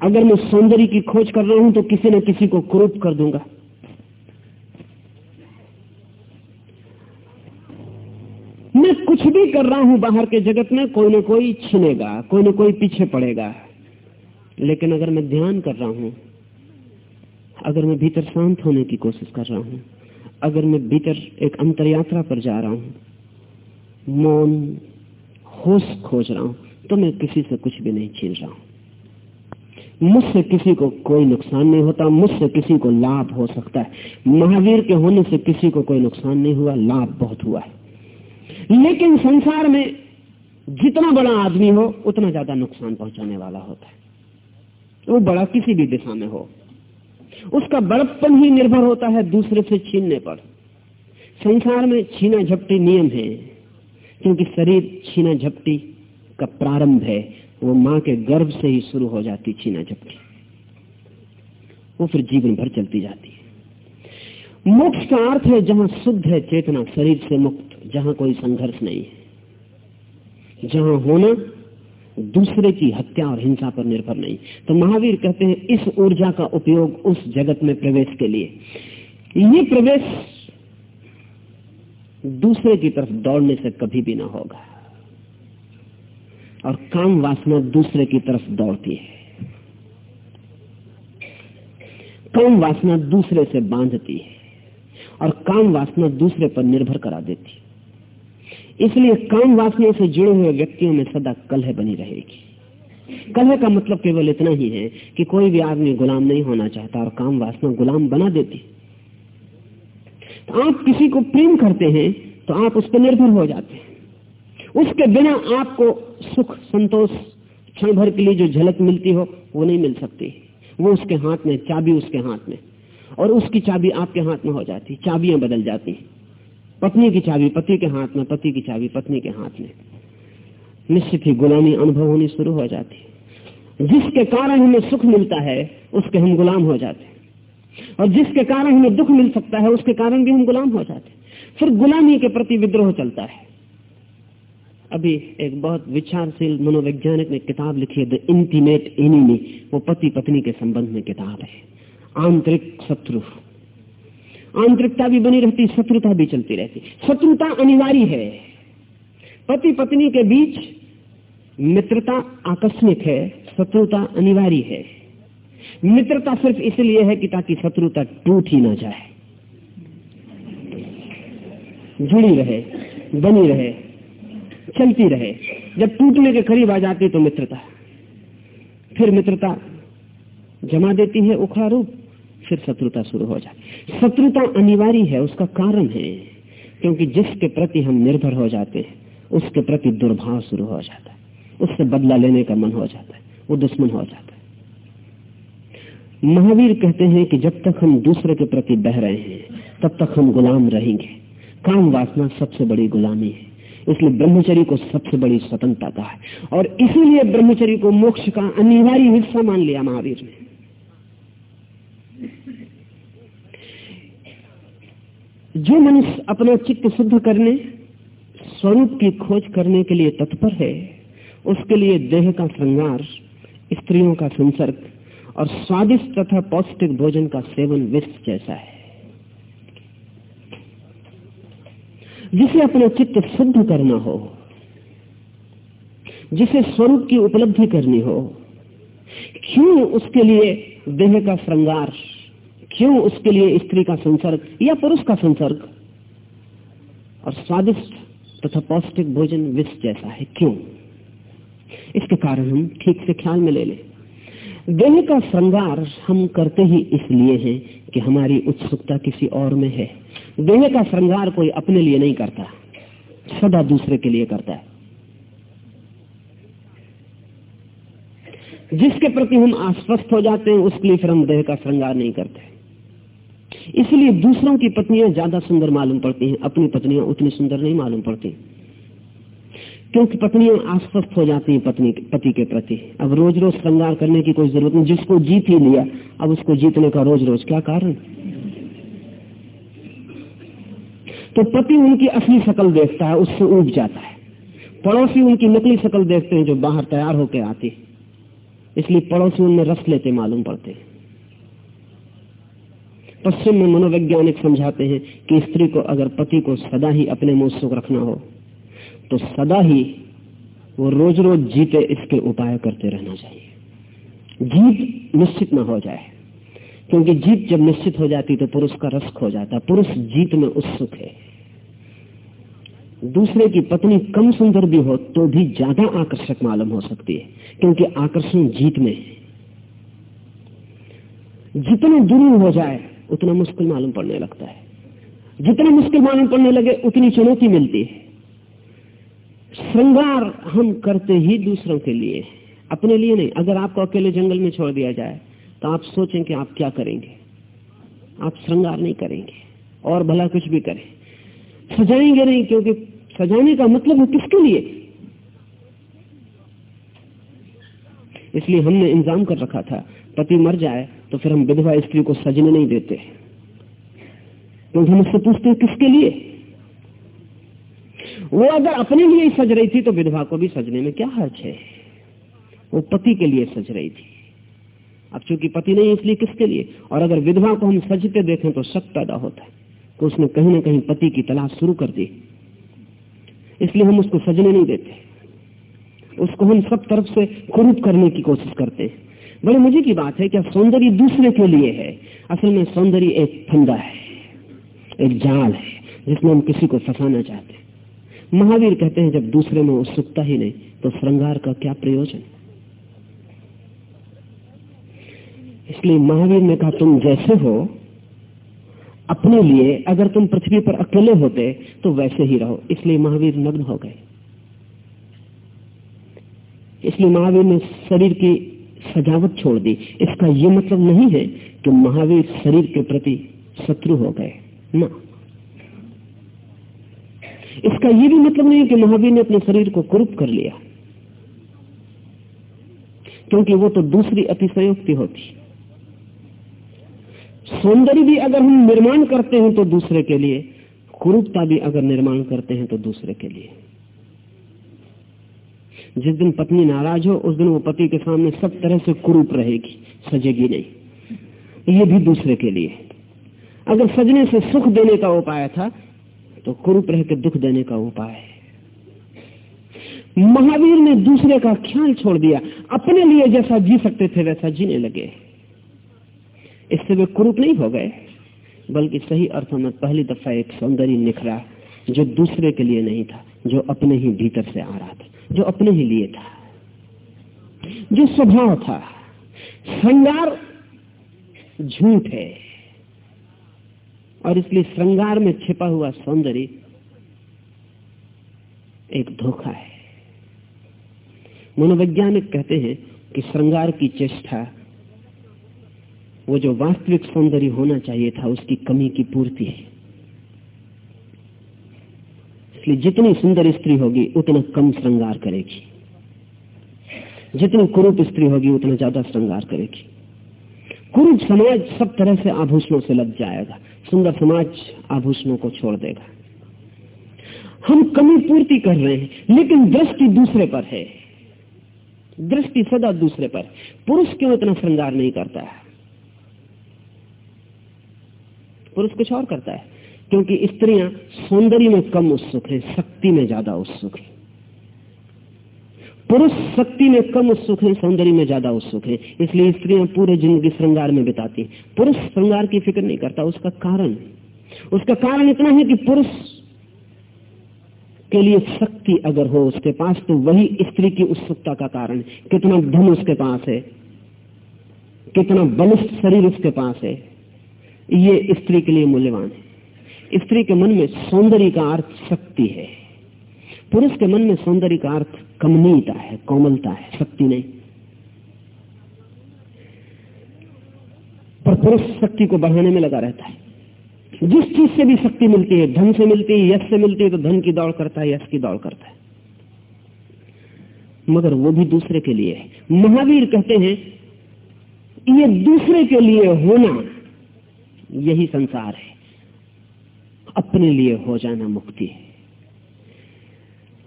अगर मैं सौंदर्य की खोज कर रहा हूँ तो किसी न किसी को क्रूप कर दूँगा। मैं कुछ भी कर रहा हूँ बाहर के जगत में, कोई ना कोई छीनेगा, कोई ना कोई पीछे पड़ेगा। लेकिन अगर मैं ध्यान कर रहा हूँ, अगर मैं भीतर शांत होने की कोशिश कर रहा हूँ, अगर मैं भीतर एक अंतर यात्रा पर जा रहा हूँ, मौन, होश खोज रहा हूँ तो मैं किसी से कुछ भी नहीं छीन रहा हूँ। मुझसे किसी को कोई नुकसान नहीं होता, मुझसे किसी को लाभ हो सकता है। महावीर के होने से किसी को कोई नुकसान नहीं हुआ, लाभ बहुत हुआ है। लेकिन संसार में जितना बड़ा आदमी हो, उतना ज़्यादा नुकसान पहुँचाने वाला होता है। वो बड़ा किसी भी दिशा में हो। उसका बड़प्पन ही निर्भर होता है दूसरे से छीनने पर। संसार में छीना झपटी नियम है, क्योंकि शरीर छीना झपटी का प्रारंभ है। वो माँ के गर्भ से ही शुरू हो जाती छीना झपटी वो फिर जीवन भर चलती जाती है। मोक्ष का अर्थ है जहाँ शुद्ध है चेतना, शरीर से मुक्त, जहाँ कोई संघर्ष नहीं है। जहाँ होना दूसरे की हत्या और हिंसा पर निर्भर नहीं। तो महावीर कहते हैं, इस ऊर्जा का उपयोग उस जगत में प्रवेश के लिए। ये प्रवेश दूसरे की तरफ़ दौड़ने से कभी भी ना होगा। और काम वासना दूसरे की तरफ़ दौड़ती है। काम वासना दूसरे से बांधती है और काम वासना दूसरे पर निर्भर करा देती है। इसलिए काम वासना से जुड़े हुए व्यक्तियों में सदा कलह बनी रहेगी। कलह का मतलब केवल इतना ही है कि कोई भी आदमी गुलाम नहीं होना चाहता और काम वासना गुलाम बना देती। तो आप किसी को प्रेम करते हैं तो आप उस पर निर्भर हो जाते हैं। उसके बिना आपको सुख, संतोष, क्षण भर के लिए जो झलक मिलती हो, वो नहीं मिल सकती। वो उसके हाथ में, चाबी उसके हाथ में। और उसकी चाबी आपके हाथ में हो जाती, चाबियाँ बदल जाती। पत्नी की चाबी, पति के हाथ में, पति की चाबी, पत्नी के हाथ में। निश्चित ही गुलामी अनुभव होनी शुरू हो जाती। जिसके कारण हमें सुख मिलता है, उसके हम गुलाम हो जाते। और जिसके कारण हमें दुख मिल सकता है, उसके कारण भी हम गुलाम हो जाते। फिर गुलामी के प्रति विद्रोह चलता है। अभी एक बहुत विचारशील मनोवैज्ञानिक ने किताब लिखी है द इंटीमेट एनिमी वो पति पत्नी के संबंध में किताब है। आंतरिक शत्रु। आंतरिकता भी बनी रहती, शत्रुता भी चलती रहती। शत्रुता अनिवार्य है। पति पत्नी के बीच मित्रता आकस्मिक है, शत्रुता अनिवार्य है। मित्रता सिर्फ़ इसलिए है कि ताकि शत्रुता टूट ही ना जाए। जुड़ी रहे, बनी रहे। चलती रहे। जब टूटने के करीब आ जाती तो मित्रता। फिर मित्रता जमा देती है उखड़ा रूप फिर शत्रुता शुरू हो जाती शत्रुता अनिवार्य है, उसका कारण है। क्योंकि जिसके प्रति हम निर्भर हो जाते हैं, उसके प्रति दुर्भाव शुरू हो जाता है। उससे बदला लेने का मन हो जाता है, वो दुश्मन हो जाता है। महावीर कहते हैं कि जब तक हम दूसरे के प्रति बह रहे हैं, तब तक हम गुलाम रहेंगे। काम वासना सबसे बड़ी गुलामी है। इसलिए ब्रह्मचरी को सबसे बड़ी स्वतंत्रता कहा है। और इसीलिए ब्रह्मचरी को मोक्ष का अनिवार्य हिस्सा मान लिया महावीर ने। जो मनुष्य अपना चित्त शुद्ध करने, स्वरूप की खोज करने के लिए तत्पर है, उसके लिए देह का श्रृंगार, स्त्रियों का संसर्ग और स्वादिष्ट तथा पौष्टिक भोजन का सेवन विष जैसा है। जिसे अपना चित्त शुद्ध करना हो, जिसे स्वरूप की उपलब्धि करनी हो, क्यों उसके लिए देह का श्रृंगार, क्यों उसके लिए स्त्री का संसर्ग या पुरुष का संसर्ग? और स्वादिष्ट तथा पौष्टिक भोजन विष जैसा है, क्यों? इसके कारण हम ठीक से ख्याल में ले लें। देह का श्रृंगार हम करते ही इसलिए हैं कि हमारी उत्सुकता किसी और में है। देह का श्रृंगार कोई अपने लिए नहीं करता। सदा दूसरे के लिए करता है। जिसके प्रति हम आश्वस्त हो जाते हैं, उसके लिए फिर हम देह का श्रृंगार नहीं करते। इसलिए दूसरों की पत्नियाँ ज़्यादा सुंदर मालूम पड़ती हैं। अपनी पत्नियाँ उतनी सुंदर नहीं मालूम पड़ती। क्योंकि पत्नियाँ आश्वस्त हो जाती हैं पत्नी, पति के प्रति। अब रोज रोज श्रृंगार करने की कोई ज़रूरत नहीं। जिसको जीत ही लिया, अब उसको जीतने का रोज रोज क्या कारण? तो पति उनकी असली शकल देखता है, उससे ऊब जाता है। पड़ोसी उनकी नकली शकल देखते हैं जो बाहर तैयार होकर आती इसलिए पड़ोसी उनमें रस लेते मालूम पड़ते पश्चिम में मनोवैज्ञानिक समझाते हैं कि स्त्री को अगर पति को सदा ही अपने मुँह सुख रखना हो तो सदा ही वो रोज रोज जीते इसके उपाय करते रहना चाहिए। जीत निश्चित न हो जाए, क्योंकि जीत जब निश्चित हो जाती तो पुरुष का रस खो जाता। पुरुष जीत में उत्सुक है। दूसरे की पत्नी कम सुंदर भी हो तो भी ज़्यादा आकर्षक मालूम हो सकती है, क्योंकि आकर्षण जीत में है। जितने दूर हो जाए, उतना मुश्किल मालूम पड़ने लगता है। जितना मुश्किल मालूम पड़ने लगे, उतनी चुनौती मिलती है। श्रृंगार हम करते ही दूसरों के लिए, अपने लिए नहीं। अगर आपको अकेले जंगल में छोड़ दिया जाए तो आप सोचें कि आप क्या करेंगे। आप श्रृंगार नहीं करेंगे, और भला कुछ भी करें। सजाएँगे नहीं, क्योंकि सजाने का मतलब है किसके लिए? इसलिए हमने इंतज़ाम कर रखा था, पति मर जाए तो फिर हम विधवा स्त्री को सजने नहीं देते। क्योंकि हम उससे पूछते हैं, किसके लिए? वो अगर अपने लिए ही सज रही थी तो विधवा को भी सजने में क्या हर्ज है? वो पति के लिए सज रही थी। अब चूँकि पति नहीं, इसलिए किसके लिए? और अगर विधवा को हम सजते देखें तो शक पैदा होता है। तो उसने कहीं ना कहीं पति की तलाश शुरू कर दी। इसलिए हम उसको सजने नहीं देते। उसको हम सब तरफ़ से कुरूप करने की कोशिश करते हैं। बड़े मज़े की बात है क्या सौंदर्य दूसरे के लिए है। असल में सौंदर्य एक फंदा है, एक जाल है, जिसमें हम किसी को फंसाना चाहते हैं। महावीर कहते हैं, जब दूसरे में उत्सुकता ही नहीं तो श्रृंगार का क्या प्रयोजन? इसलिए महावीर ने कहा, तुम जैसे हो अपने लिए अगर तुम पृथ्वी पर अकेले होते तो वैसे ही रहो। इसलिए महावीर नग्न हो गए। इसलिए महावीर ने शरीर की सजावट छोड़ दी। इसका यह मतलब नहीं है कि महावीर शरीर के प्रति शत्रु हो गए। ना। इसका यह भी मतलब नहीं कि महावीर ने अपने शरीर को कुरूप कर लिया। क्योंकि वो तो दूसरी अतिशयोक्ति होती। सौंदर्य भी अगर हम निर्माण करते हैं तो दूसरे के लिए कुरूपता भी अगर निर्माण करते हैं तो दूसरे के लिए। जिस दिन पत्नी नाराज़ हो, उस दिन वो पति के सामने सब तरह से कुरूप रहेगी, सजेगी नहीं। ये भी दूसरे के लिए। अगर सजने से सुख देने का उपाय था तो कुरूप रह के दुख देने का उपाय है। महावीर ने दूसरे का ख्याल छोड़ दिया। अपने लिए जैसा जी सकते थे, वैसा जीने लगे। इससे वे कुरूप नहीं हो गए। बल्कि सही अर्थों में पहली दफ़ा एक सौंदर्य निखरा, जो दूसरे के लिए नहीं था, जो अपने ही भीतर से आ रहा था, जो अपने ही लिए था, जो स्वभाव था। श्रृंगार झूठ है। और इसलिए श्रृंगार में छिपा हुआ सौंदर्य एक धोखा है। मनोवैज्ञानिक कहते हैं कि श्रृंगार की चेष्टा वो जो वास्तविक सौंदर्य होना चाहिए था, उसकी कमी की पूर्ति है। इसलिए जितनी सुंदर स्त्री होगी, उतना कम श्रृंगार करेगी। जितनी कुरूप स्त्री होगी, उतना ज़्यादा श्रृंगार करेगी। कुरूप समाज सब तरह से आभूषणों से लग जाएगा। सुंदर समाज आभूषणों को छोड़ देगा। हम कमी पूर्ति कर रहे हैं, लेकिन दृष्टि दूसरे पर है। दृष्टि सदा दूसरे पर पुरुष क्यों इतना श्रृंगार नहीं करता? है पुरुष कुछ और करता है। क्योंकि स्त्रियाँ सौंदर्य में कम उत्सुक है, शक्ति में ज़्यादा उत्सुक है। पुरुष शक्ति में कम उत्सुक है, सौंदर्य में ज़्यादा उत्सुक है। इसलिए स्त्रियाँ पूरे ज़िंदगी श्रृंगार में बिताती है। पुरुष श्रृंगार की फ़िक्र नहीं करता, उसका कारण। उसका कारण इतना है कि पुरुष के लिए शक्ति अगर हो उसके पास तो वही स्त्री की उत्सुकता का कारण कितना धन उसके पास है, कितना बलिष्ठ शरीर उसके पास है। ये स्त्री के लिए मूल्यवान है। स्त्री के मन में सौंदर्य का अर्थ शक्ति है। पुरुष के मन में सौंदर्य का अर्थ कमनीयता है, कोमलता है, शक्ति नहीं। पर पुरुष शक्ति को बढ़ाने में लगा रहता है। जिस चीज़ से भी शक्ति मिलती है, धन से मिलती है, यश से मिलती है तो धन की दौड़ करता है, यश की दौड़ करता है। मगर वो भी दूसरे के लिए है। महावीर कहते हैं, ये दूसरे के लिए होना यही संसार है। अपने लिए हो जाना मुक्ति है।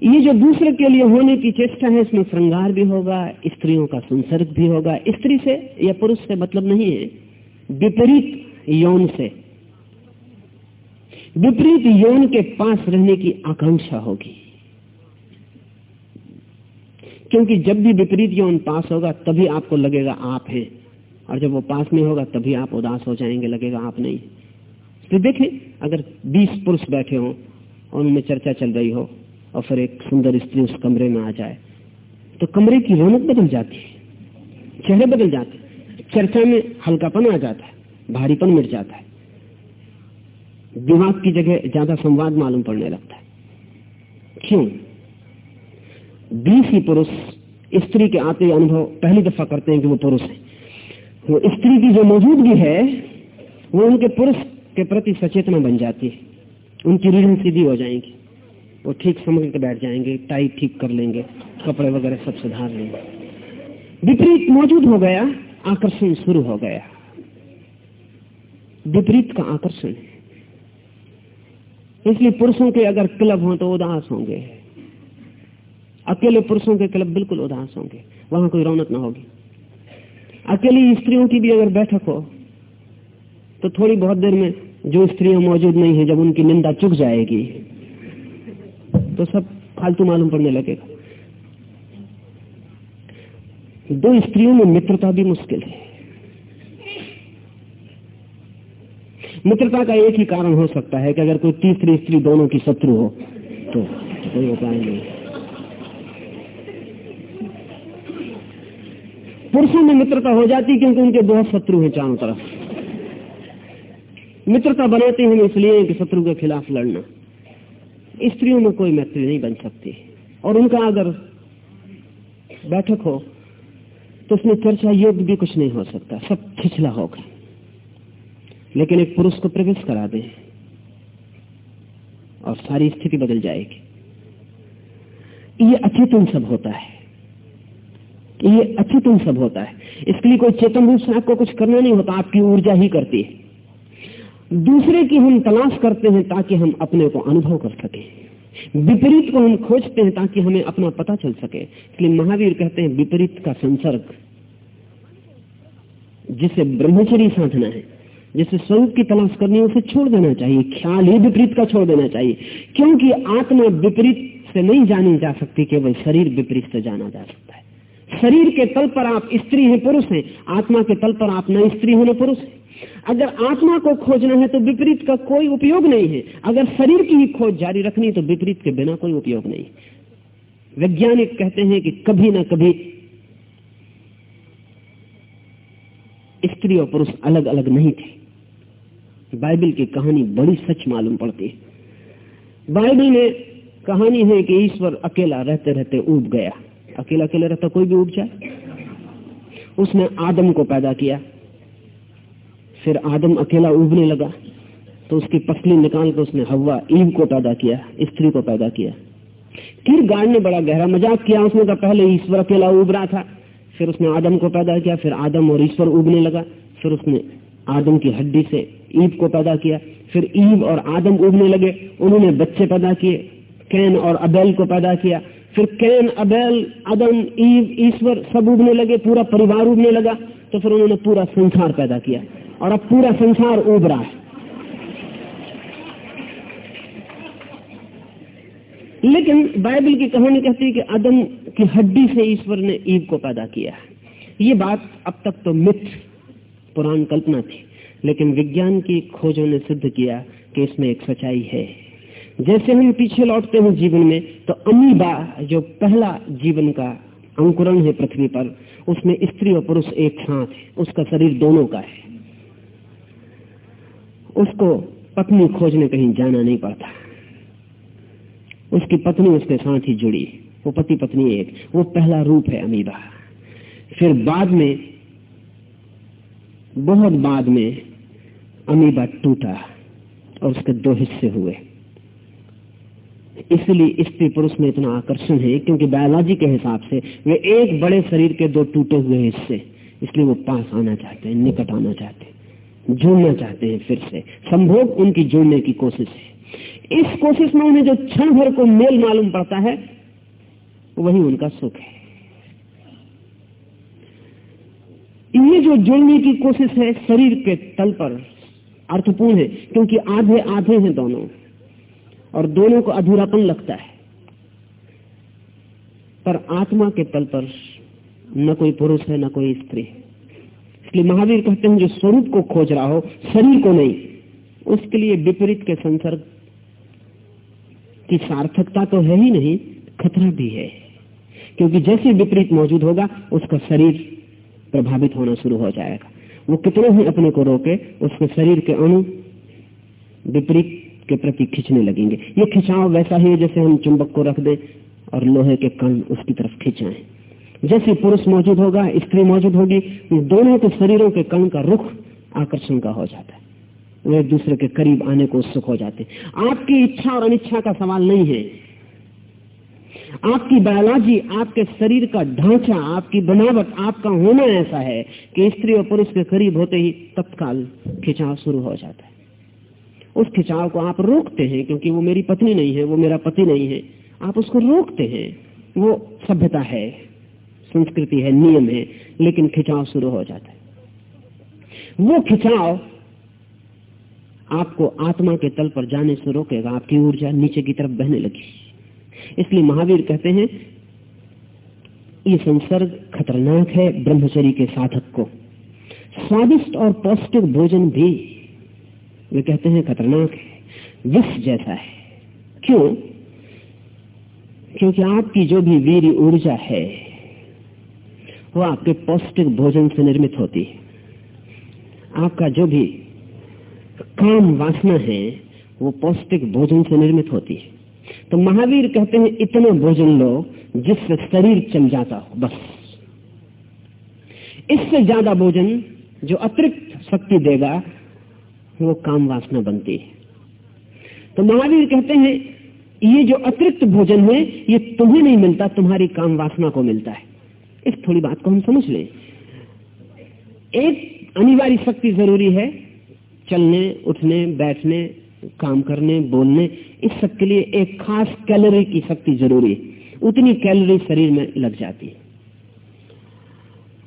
ये जो दूसरे के लिए होने की चेष्टा है, इसमें श्रृंगार भी होगा, स्त्रियों का संसर्ग भी होगा। स्त्री से या पुरुष से मतलब नहीं है। विपरीत यौन से। विपरीत यौन के पास रहने की आकांक्षा होगी। क्योंकि जब भी विपरीत यौन पास होगा, तभी आपको लगेगा आप हैं। और जब वो पास में होगा, तभी आप उदास हो जाएँगे, लगेगा आप नहीं। तो देखें, अगर 20 पुरुष बैठे हों और उनमें चर्चा चल रही हो, और फिर एक सुंदर स्त्री उस कमरे में आ जाए तो कमरे की रौनक बदल जाती है, चेहरे बदल जाते चर्चा में हल्कापन आ जाता है, भारीपन मिट जाता है। दिमाग की जगह ज़्यादा संवाद मालूम पड़ने लगता है। क्यों? बीस ही पुरुष स्त्री के आते अनुभव पहली दफ़ा करते हैं कि वो पुरुष है। वो स्त्री की जो मौजूदगी है, वो उनके पुरुष के प्रति सचेतना बन जाती है। उनकी रीढ़ सीधी हो जाएँगी। वो ठीक समझ के बैठ जाएँगे, टाई ठीक कर लेंगे, कपड़े वगैरह सब सुधार लेंगे। विपरीत मौजूद हो गया, आकर्षण शुरू हो गया। विपरीत का आकर्षण इसलिए पुरुषों के अगर क्लब हो तो उदास होंगे। अकेले पुरुषों के क्लब बिल्कुल उदास होंगे। वहाँ कोई रौनक ना होगी। अकेली स्त्रियों की भी अगर बैठक हो तो थोड़ी बहुत देर में जो स्त्रियाँ मौजूद नहीं है, जब उनकी निंदा चुक जाएगी तो सब फालतू मालूम पड़ने लगेगा। दो स्त्रियों में मित्रता भी मुश्किल है। मित्रता का एक ही कारण हो सकता है कि अगर कोई तीसरी स्त्री दोनों की शत्रु हो तो कोई उपाय नहीं। पुरुषों में मित्रता हो जाती क्योंकि उनके बहुत शत्रु हैं चारों तरफ़। मित्रता बनाते हैं इसलिए कि शत्रु के खिलाफ लड़ना। स्त्रियों में कोई मैत्री नहीं बन सकती। और उनका अगर बैठक हो तो उसमें चर्चा योग्य भी कुछ नहीं हो सकता। सब छिछला होगा। लेकिन एक पुरुष को प्रवेश करा दे और सारी स्थिति बदल जाएगी। ये अचेतन सब होता है। ये अचेतन सब होता है। इसके लिए कोई चेतन रूप से आपको कुछ करना नहीं होता, आपकी ऊर्जा ही करती है। दूसरे की हम तलाश करते हैं ताकि हम अपने को अनुभव कर सके। विपरीत को हम खोजते हैं ताकि हमें अपना पता चल सके। इसलिए महावीर कहते हैं, विपरीत का संसर्ग, जिसे ब्रह्मचरी साधना है, जिसे स्वरूप की तलाश करनी है, उसे छोड़ देना चाहिए। ख्याल ही विपरीत का छोड़ देना चाहिए। क्योंकि आत्मा विपरीत से नहीं जानी जा सकती, केवल शरीर विपरीत से जाना जा सकता है। शरीर के तल पर आप स्त्री हैं, पुरुष हैं। आत्मा के तल पर आप न स्त्री हो न पुरुष है। अगर आत्मा को खोजना है तो विपरीत का कोई उपयोग नहीं है। अगर शरीर की ही खोज जारी रखनी तो विपरीत के बिना कोई उपयोग नहीं वैज्ञानिक कहते हैं कि कभी ना कभी स्त्री और पुरुष अलग अलग नहीं थे। बाइबल की कहानी बड़ी सच मालूम पड़ती है। बाइबल में कहानी है कि ईश्वर अकेला रहते रहते उब गया। अकेला अकेला रहता, कोई भी उब जाए। उसने आदम को पैदा किया। फिर आदम अकेला उबने लगा तो उसकी पसली निकाल कर उसने हवा ईव को पैदा किया, स्त्री को पैदा किया। फिर गाड़ ने बड़ा गहरा मज़ाक किया, उसने कहा, पहले ईश्वर अकेला उब रहा था। फिर उसने आदम को पैदा किया, फिर आदम और ईश्वर उगने लगा। फिर उसने आदम की हड्डी से ईव को पैदा किया। फिर ईव और आदम उगने लगे, उन्होंने बच्चे पैदा किए, कैन और अबेल को पैदा किया। फिर कैन, अबेल अदम ईव, ईश्वर सब उगने लगे, पूरा परिवार उगने लगा तो फिर उन्होंने पूरा संसार पैदा किया। और अब पूरा संसार उब रहा है। लेकिन बाइबल की कहानी कहती है कि अदम की हड्डी से ईश्वर ने ईव को पैदा किया है। ये बात अब तक तो मिथ, पुराण कल्पना थी, लेकिन विज्ञान की खोजों ने सिद्ध किया कि इसमें एक सच्चाई है। जैसे हम पीछे लौटते हैं जीवन में तो अमीबा जो पहला जीवन का अंकुरण है पृथ्वी पर, उसमें स्त्री और पुरुष एक साथ है, उसका शरीर दोनों का है। उसको पत्नी खोजने कहीं जाना नहीं पड़ता। उसकी पत्नी उसके साथ ही जुड़ी वो पति पत्नी एक, वो पहला रूप है अमीबा। फिर बाद में, बहुत बाद में अमीबा टूटा और उसके दो हिस्से हुए। इसलिए स्त्री पुरुष में इतना आकर्षण है, क्योंकि बायोलॉजी के हिसाब से वे एक बड़े शरीर के दो टूटे हुए हिस्से, इसलिए वो पास आना चाहते हैं, निकट आना चाहते हैं, जुड़ना चाहते हैं फिर से। संभोग उनकी जुड़ने की कोशिश है। इस कोशिश में उन्हें जो क्षण भर को मेल मालूम पड़ता है, वही उनका सुख है। ये जो जुड़ने की कोशिश है, शरीर के तल पर, अर्थपूर्ण है, क्योंकि आधे आधे हैं दोनों। और दोनों को अधूरापन लगता है। पर आत्मा के तल पर न कोई पुरुष है, न कोई स्त्री है। इसलिए महावीर कहते हैं, जो स्वरूप को खोज रहा हो, शरीर को नहीं, उसके लिए विपरीत के संसर्ग की सार्थकता तो है ही नहीं, खतरा भी है। क्योंकि जैसे विपरीत मौजूद होगा, उसका शरीर प्रभावित होना शुरू हो जाएगा। वो कितने ही अपने को रोके, उसके शरीर के अणु विपरीत के प्रति खींचने लगेंगे। ये खिंचाव वैसा ही है जैसे हम चुंबक को रख दे और लोहे के कण उसकी तरफ़ खींचाएँ जैसे पुरुष मौजूद होगा, स्त्री मौजूद होगी दोनों के शरीरों के कण का रुख आकर्षण का हो जाता है। वो एक दूसरे के करीब आने को उत्सुक हो जाते आपकी इच्छा और अनिच्छा का सवाल नहीं है। आपकी बायोलॉजी, आपके शरीर का ढांचा, आपकी बनावट, आपका होना ऐसा है कि स्त्री और पुरुष के करीब होते ही तत्काल खिंचाव शुरू हो जाता है। उस खिंचाव को आप रोकते हैं, क्योंकि वो मेरी पत्नी नहीं है, वो मेरा पति नहीं है, आप उसको रोकते हैं। वो सभ्यता है, संस्कृति है, नियम है, लेकिन खिंचाव शुरू हो जाता है। वो खिंचाव आपको आत्मा के तल पर जाने से रोकेगा, आपकी ऊर्जा नीचे की तरफ़ बहने लगी। इसलिए महावीर कहते हैं, ये संसर्ग खतरनाक है ब्रह्मचरी के साधक को। स्वादिष्ट और पौष्टिक भोजन भी वे कहते हैं खतरनाक है। विष जैसा है। क्यों? क्योंकि आपकी जो भी वीर ऊर्जा है, वो आपके पौष्टिक भोजन से निर्मित होती है। आपका जो भी काम वासना है, वो पौष्टिक भोजन से निर्मित होती है। तो महावीर कहते हैं, इतना भोजन लो जिससे शरीर चल जाता हो, बस। इससे ज़्यादा भोजन जो अतिरिक्त शक्ति देगा वो काम वासना बनती है। तो महावीर कहते हैं, ये जो अतिरिक्त भोजन है, ये तुम्हें नहीं मिलता, तुम्हारी काम वासना को मिलता है। इस थोड़ी बात को हम समझ लें। एक अनिवार्य शक्ति ज़रूरी है, चलने, उठने, बैठने, काम करने, बोलने, इस सब के लिए एक खास कैलोरी की शक्ति ज़रूरी है। उतनी कैलोरी शरीर में लग जाती है।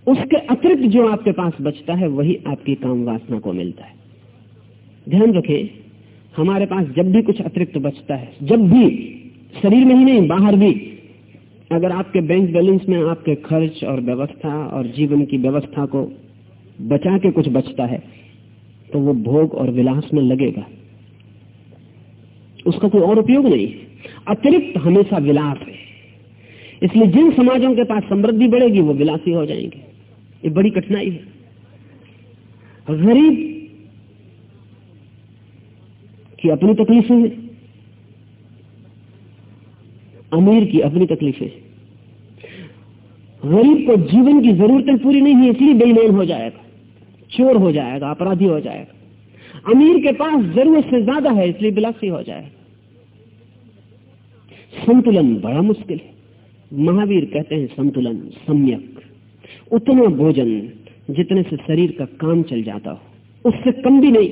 उसके अतिरिक्त जो आपके पास बचता है, वही आपकी काम वासना को मिलता है। ध्यान रखें, हमारे पास जब भी कुछ अतिरिक्त बचता है, जब भी, शरीर में ही नहीं, बाहर भी, अगर आपके बैंक बैलेंस में आपके खर्च और व्यवस्था और जीवन की व्यवस्था को बचा के कुछ बचता है तो वो भोग और विलास में लगेगा। उसका कोई और उपयोग नहीं। अतिरिक्त हमेशा विलास है। इसलिए जिन समाजों के पास समृद्धि बढ़ेगी, वो विलासी हो जाएँगे। ये बड़ी कठिनाई है। गरीब की अपनी तकलीफें हैं? अमीर की अपनी तकलीफें गरीब को जीवन की जरूरतें पूरी नहीं है, इसलिए बेईमान हो जाएगा, चोर हो जाएगा, अपराधी हो जाएगा। अमीर के पास ज़रूरत से ज़्यादा है, इसलिए बिलासी हो जाएगा। संतुलन बड़ा मुश्किल है। महावीर कहते हैं, संतुलन सम्यक। उतना भोजन जितने से शरीर का काम चल जाता हो, उससे कम भी नहीं।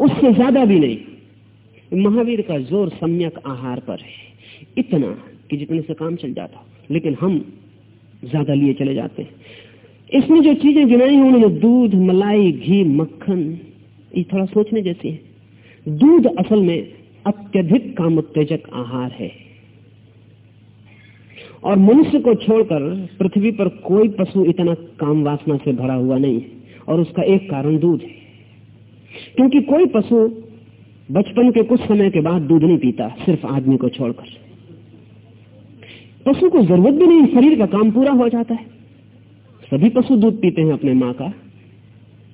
उससे ज़्यादा भी नहीं। महावीर का ज़ोर सम्यक आहार पर है। इतना कि जितने से काम चल जाता, लेकिन हम ज़्यादा लिए चले जाते हैं। इसमें जो चीज़ें गिनाई हैं, उन्होंने दूध, मलाई, घी, मक्खन, ये थोड़ा सोचने जैसी है। दूध असल में अत्यधिक काम उत्तेजक आहार है। और मनुष्य को छोड़कर पृथ्वी पर कोई पशु इतना काम वासना से भरा हुआ नहीं और उसका एक कारण दूध है। क्योंकि कोई पशु बचपन के कुछ समय के बाद दूध नहीं पीता, सिर्फ़ आदमी को छोड़कर। पशु को ज़रूरत भी नहीं, शरीर का काम पूरा हो जाता है। सभी पशु दूध पीते हैं अपने माँ का,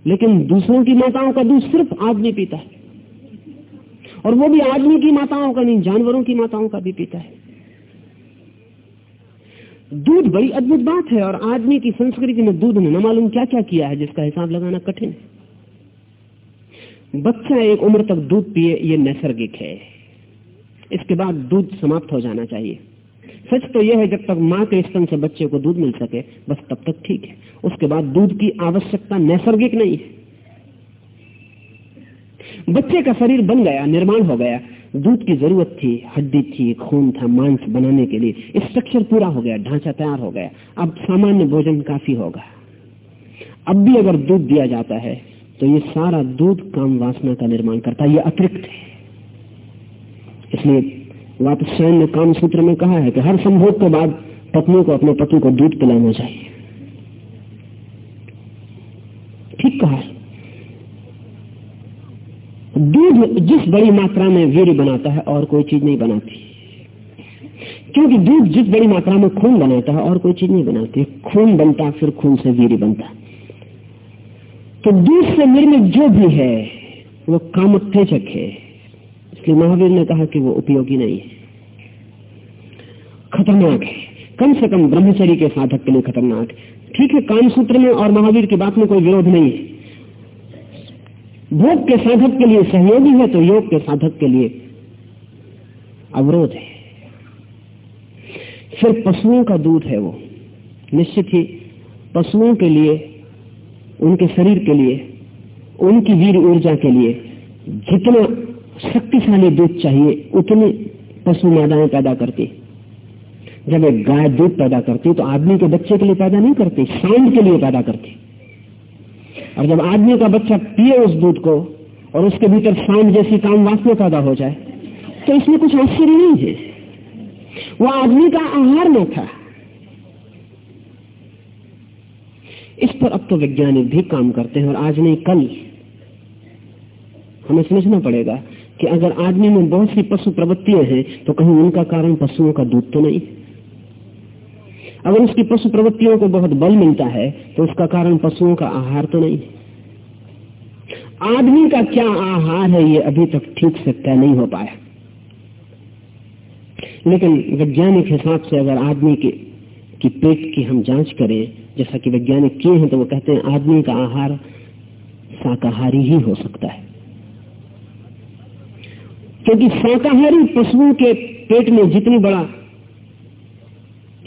लेकिन दूसरों की माताओं का दूध सिर्फ़ आदमी पीता है। और वो भी आदमी की माताओं का नहीं, जानवरों की माताओं का भी पीता है। दूध बड़ी अद्भुत बात है, और आदमी की संस्कृति में दूध ने न मालूम क्या क्या किया है, जिसका हिसाब लगाना कठिन है। बच्चा एक उम्र तक दूध पिए, ये नैसर्गिक है। इसके बाद दूध समाप्त हो जाना चाहिए। सच तो यह है, जब तक माँ के स्तन से बच्चे को दूध मिल सके, बस तब तक ठीक है। उसके बाद दूध की आवश्यकता नैसर्गिक नहीं है। बच्चे का शरीर बन गया, निर्माण हो गया। दूध की ज़रूरत थी, हड्डी थी, खून था, मांस बनाने के लिए। स्ट्रक्चर पूरा हो गया, ढांचा तैयार हो गया। अब सामान्य भोजन काफ़ी होगा। अब भी अगर दूध दिया जाता है तो ये सारा दूध काम वासना का निर्माण करता है, ये अतिरिक्त है। इसलिए वापस्यायन ने काम सूत्र में कहा है कि हर संभोग के बाद पत्नी को अपने पति को दूध पिलाना चाहिए। ठीक कहा। दूध जिस बड़ी मात्रा में वीर बनाता है और कोई चीज़ नहीं बनाती। क्योंकि दूध जिस बड़ी मात्रा में खून बनाता है और कोई चीज़ नहीं बनाती। खून बनता, फिर खून से वीर बनता। तो दूध से निर्मित जो भी है, वो कामोत्तेजक है। इसलिए महावीर ने कहा कि वो उपयोगी नहीं है। खतरनाक है। कम से कम ब्रह्मचरी के साधक के लिए खतरनाक। ठीक है काम सूत्र में और महावीर की बात में कोई विरोध नहीं है। भोग के साधक के लिए सहयोगी है तो योग के साधक के लिए अवरोध है। फिर पशुओं का दूध है वो। निश्चित ही पशुओं के लिए उनके शरीर के लिए, उनकी वीर ऊर्जा के लिए जितना शक्तिशाली दूध चाहिए, उतनी पशु मादाएँ पैदा करती। जब एक गाय दूध पैदा करती तो आदमी के बच्चे के लिए पैदा नहीं करती, सांड के लिए पैदा करती। और जब आदमी का बच्चा पिए उस दूध को, और उसके भीतर सांड जैसी काम वासना पैदा हो जाए तो इसमें कुछ आश्चर्य नहीं है। वो आदमी का आहार न था। इस पर अब तो वैज्ञानिक भी काम करते हैं और आज नहीं, कल। हमें समझना पड़ेगा कि अगर आदमी में बहुत सी पशु प्रवृत्तियाँ हैं तो कहीं उनका कारण पशुओं का दूध तो नहीं। अगर उसकी पशु प्रवृत्तियों को बहुत बल मिलता है तो उसका कारण पशुओं का आहार तो नहीं। आदमी का क्या आहार है, ये अभी तक ठीक से तय नहीं हो पाया। लेकिन वैज्ञानिक हिसाब से अगर आदमी के, की पेट की हम जाँच करें जैसा कि वैज्ञानिक किए हैं तो वो कहते हैं, आदमी का आहार शाकाहारी ही हो सकता है। क्योंकि शाकाहारी पशुओं के पेट में जितनी बड़ा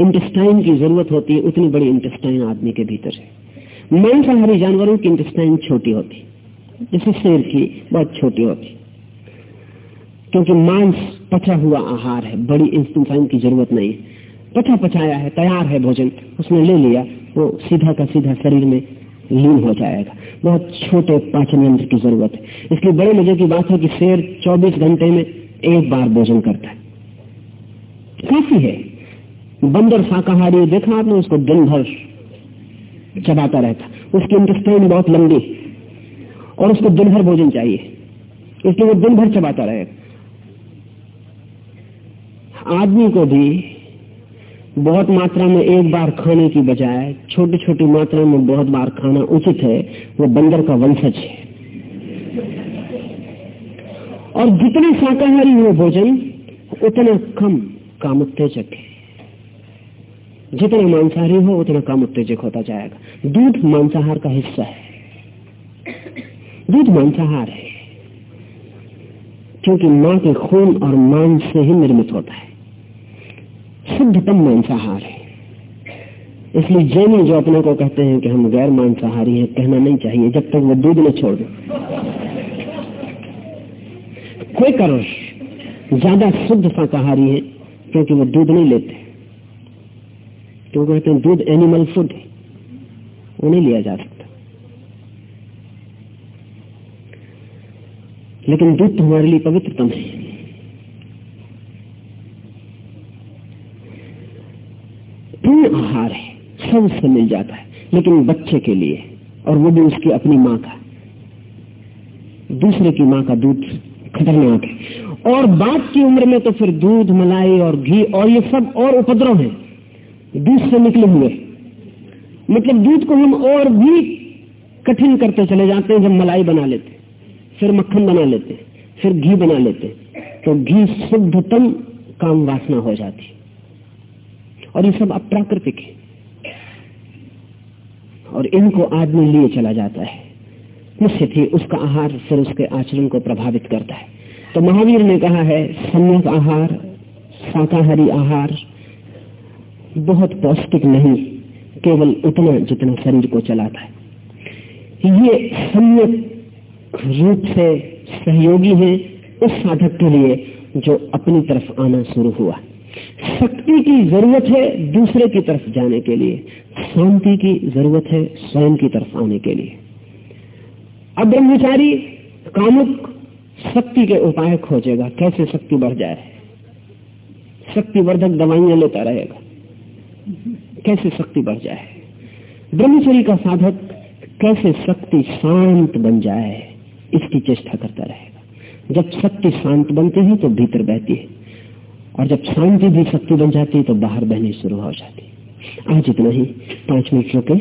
इंटेस्टाइन की ज़रूरत होती है, उतनी बड़ी इंटेस्टाइन आदमी के भीतर है। मांसाहारी जानवरों की इंटेस्टाइन छोटी होती जैसे शेर की बहुत छोटी होती क्योंकि मांस पचा हुआ आहार है, बड़ी इंसान की ज़रूरत नहीं पचा पचाया है, तैयार है भोजन। उसने ले लिया, वो सीधा का सीधा शरीर में लीन हो जाएगा। बहुत छोटे पाचन यंत्र की ज़रूरत है। इसलिए बड़े मज़े की बात है कि शेर 24 घंटे में एक बार भोजन करता है। काफ़ी है। बंदर शाकाहारी, देखा आपने उसको दिन भर चबाता रहता। उसकी इंटेस्टाइन बहुत लंबी और उसको दिन भर भोजन चाहिए। इसलिए वो दिन भर चबाता रहेगा। आदमी को भी बहुत मात्रा में एक बार खाने की बजाय छोटी छोटी मात्रा में बहुत बार खाना उचित है, वो बंदर का वंशज है। और जितने शाकाहारी हो भोजन, उतना कम काम उत्तेजक है। जितना मांसाहारी हो, उतना काम उत्तेजक होता जाएगा। दूध मांसाहार का हिस्सा है। दूध मांसाहार है, क्योंकि माँ के खून और मांस से ही निर्मित होता है। शुद्धतम मांसाहार है। इसलिए जैनी जो अपने को कहते हैं कि हम गैर मांसाहारी हैं, कहना नहीं चाहिए, जब तक वो दूध न छोड़ दे। कोई कर ज़्यादा शुद्ध शाकाहारी है, क्योंकि वो दूध नहीं लेते। क्यों कहते हैं, दूध एनिमल फ़ूड है, वो नहीं लिया जा सकता। लेकिन दूध तो हमारे लिए पवित्रतम है। पूर्ण आहार है, सब उससे मिल जाता है, लेकिन बच्चे के लिए, और वो भी उसकी अपनी माँ का। दूसरे की माँ का दूध खतरनाक है। और बात की उम्र में तो फिर दूध, मलाई और घी, और ये सब और उपद्रव है। दूध से निकले हुए। मतलब दूध को हम और भी कठिन करते चले जाते हैं, जब मलाई बना लेते, फिर मक्खन बना लेते, फिर घी बना लेते तो घी शुद्धतम काम वासना हो जाती। और ये सब अप्राकृतिक है। और इनको आदमी लिए चला जाता है। निश्चित ही उसका आहार फिर उसके आचरण को प्रभावित करता है। तो महावीर ने कहा है, सम्यक आहार, शाकाहारी आहार बहुत पौष्टिक नहीं, केवल उतना जितना शरीर को चलाता है। ये सम्यक रूप से सहयोगी है उस साधक के लिए जो अपनी तरफ़ आना शुरू हुआ। शक्ति की ज़रूरत है दूसरे की तरफ़ जाने के लिए। शांति की ज़रूरत है स्वयं की तरफ़ आने के लिए। अब ब्रह्मचारी, कामुक, शक्ति के उपाय खोजेगा कैसे शक्ति बढ़ जाए? शक्तिवर्धक दवाइयाँ लेता रहेगा। कैसे शक्ति बढ़ जाए? ब्रह्मचरी का साधक कैसे शक्ति शांत बन जाए, इसकी चेष्टा करता रहेगा। जब शक्ति शांत बनती है तो भीतर बहती है। और जब शांति भी शक्ति बन जाती है तो बाहर बहनी शुरू हो जाती आज इतना ही। पाँच मिनट रुके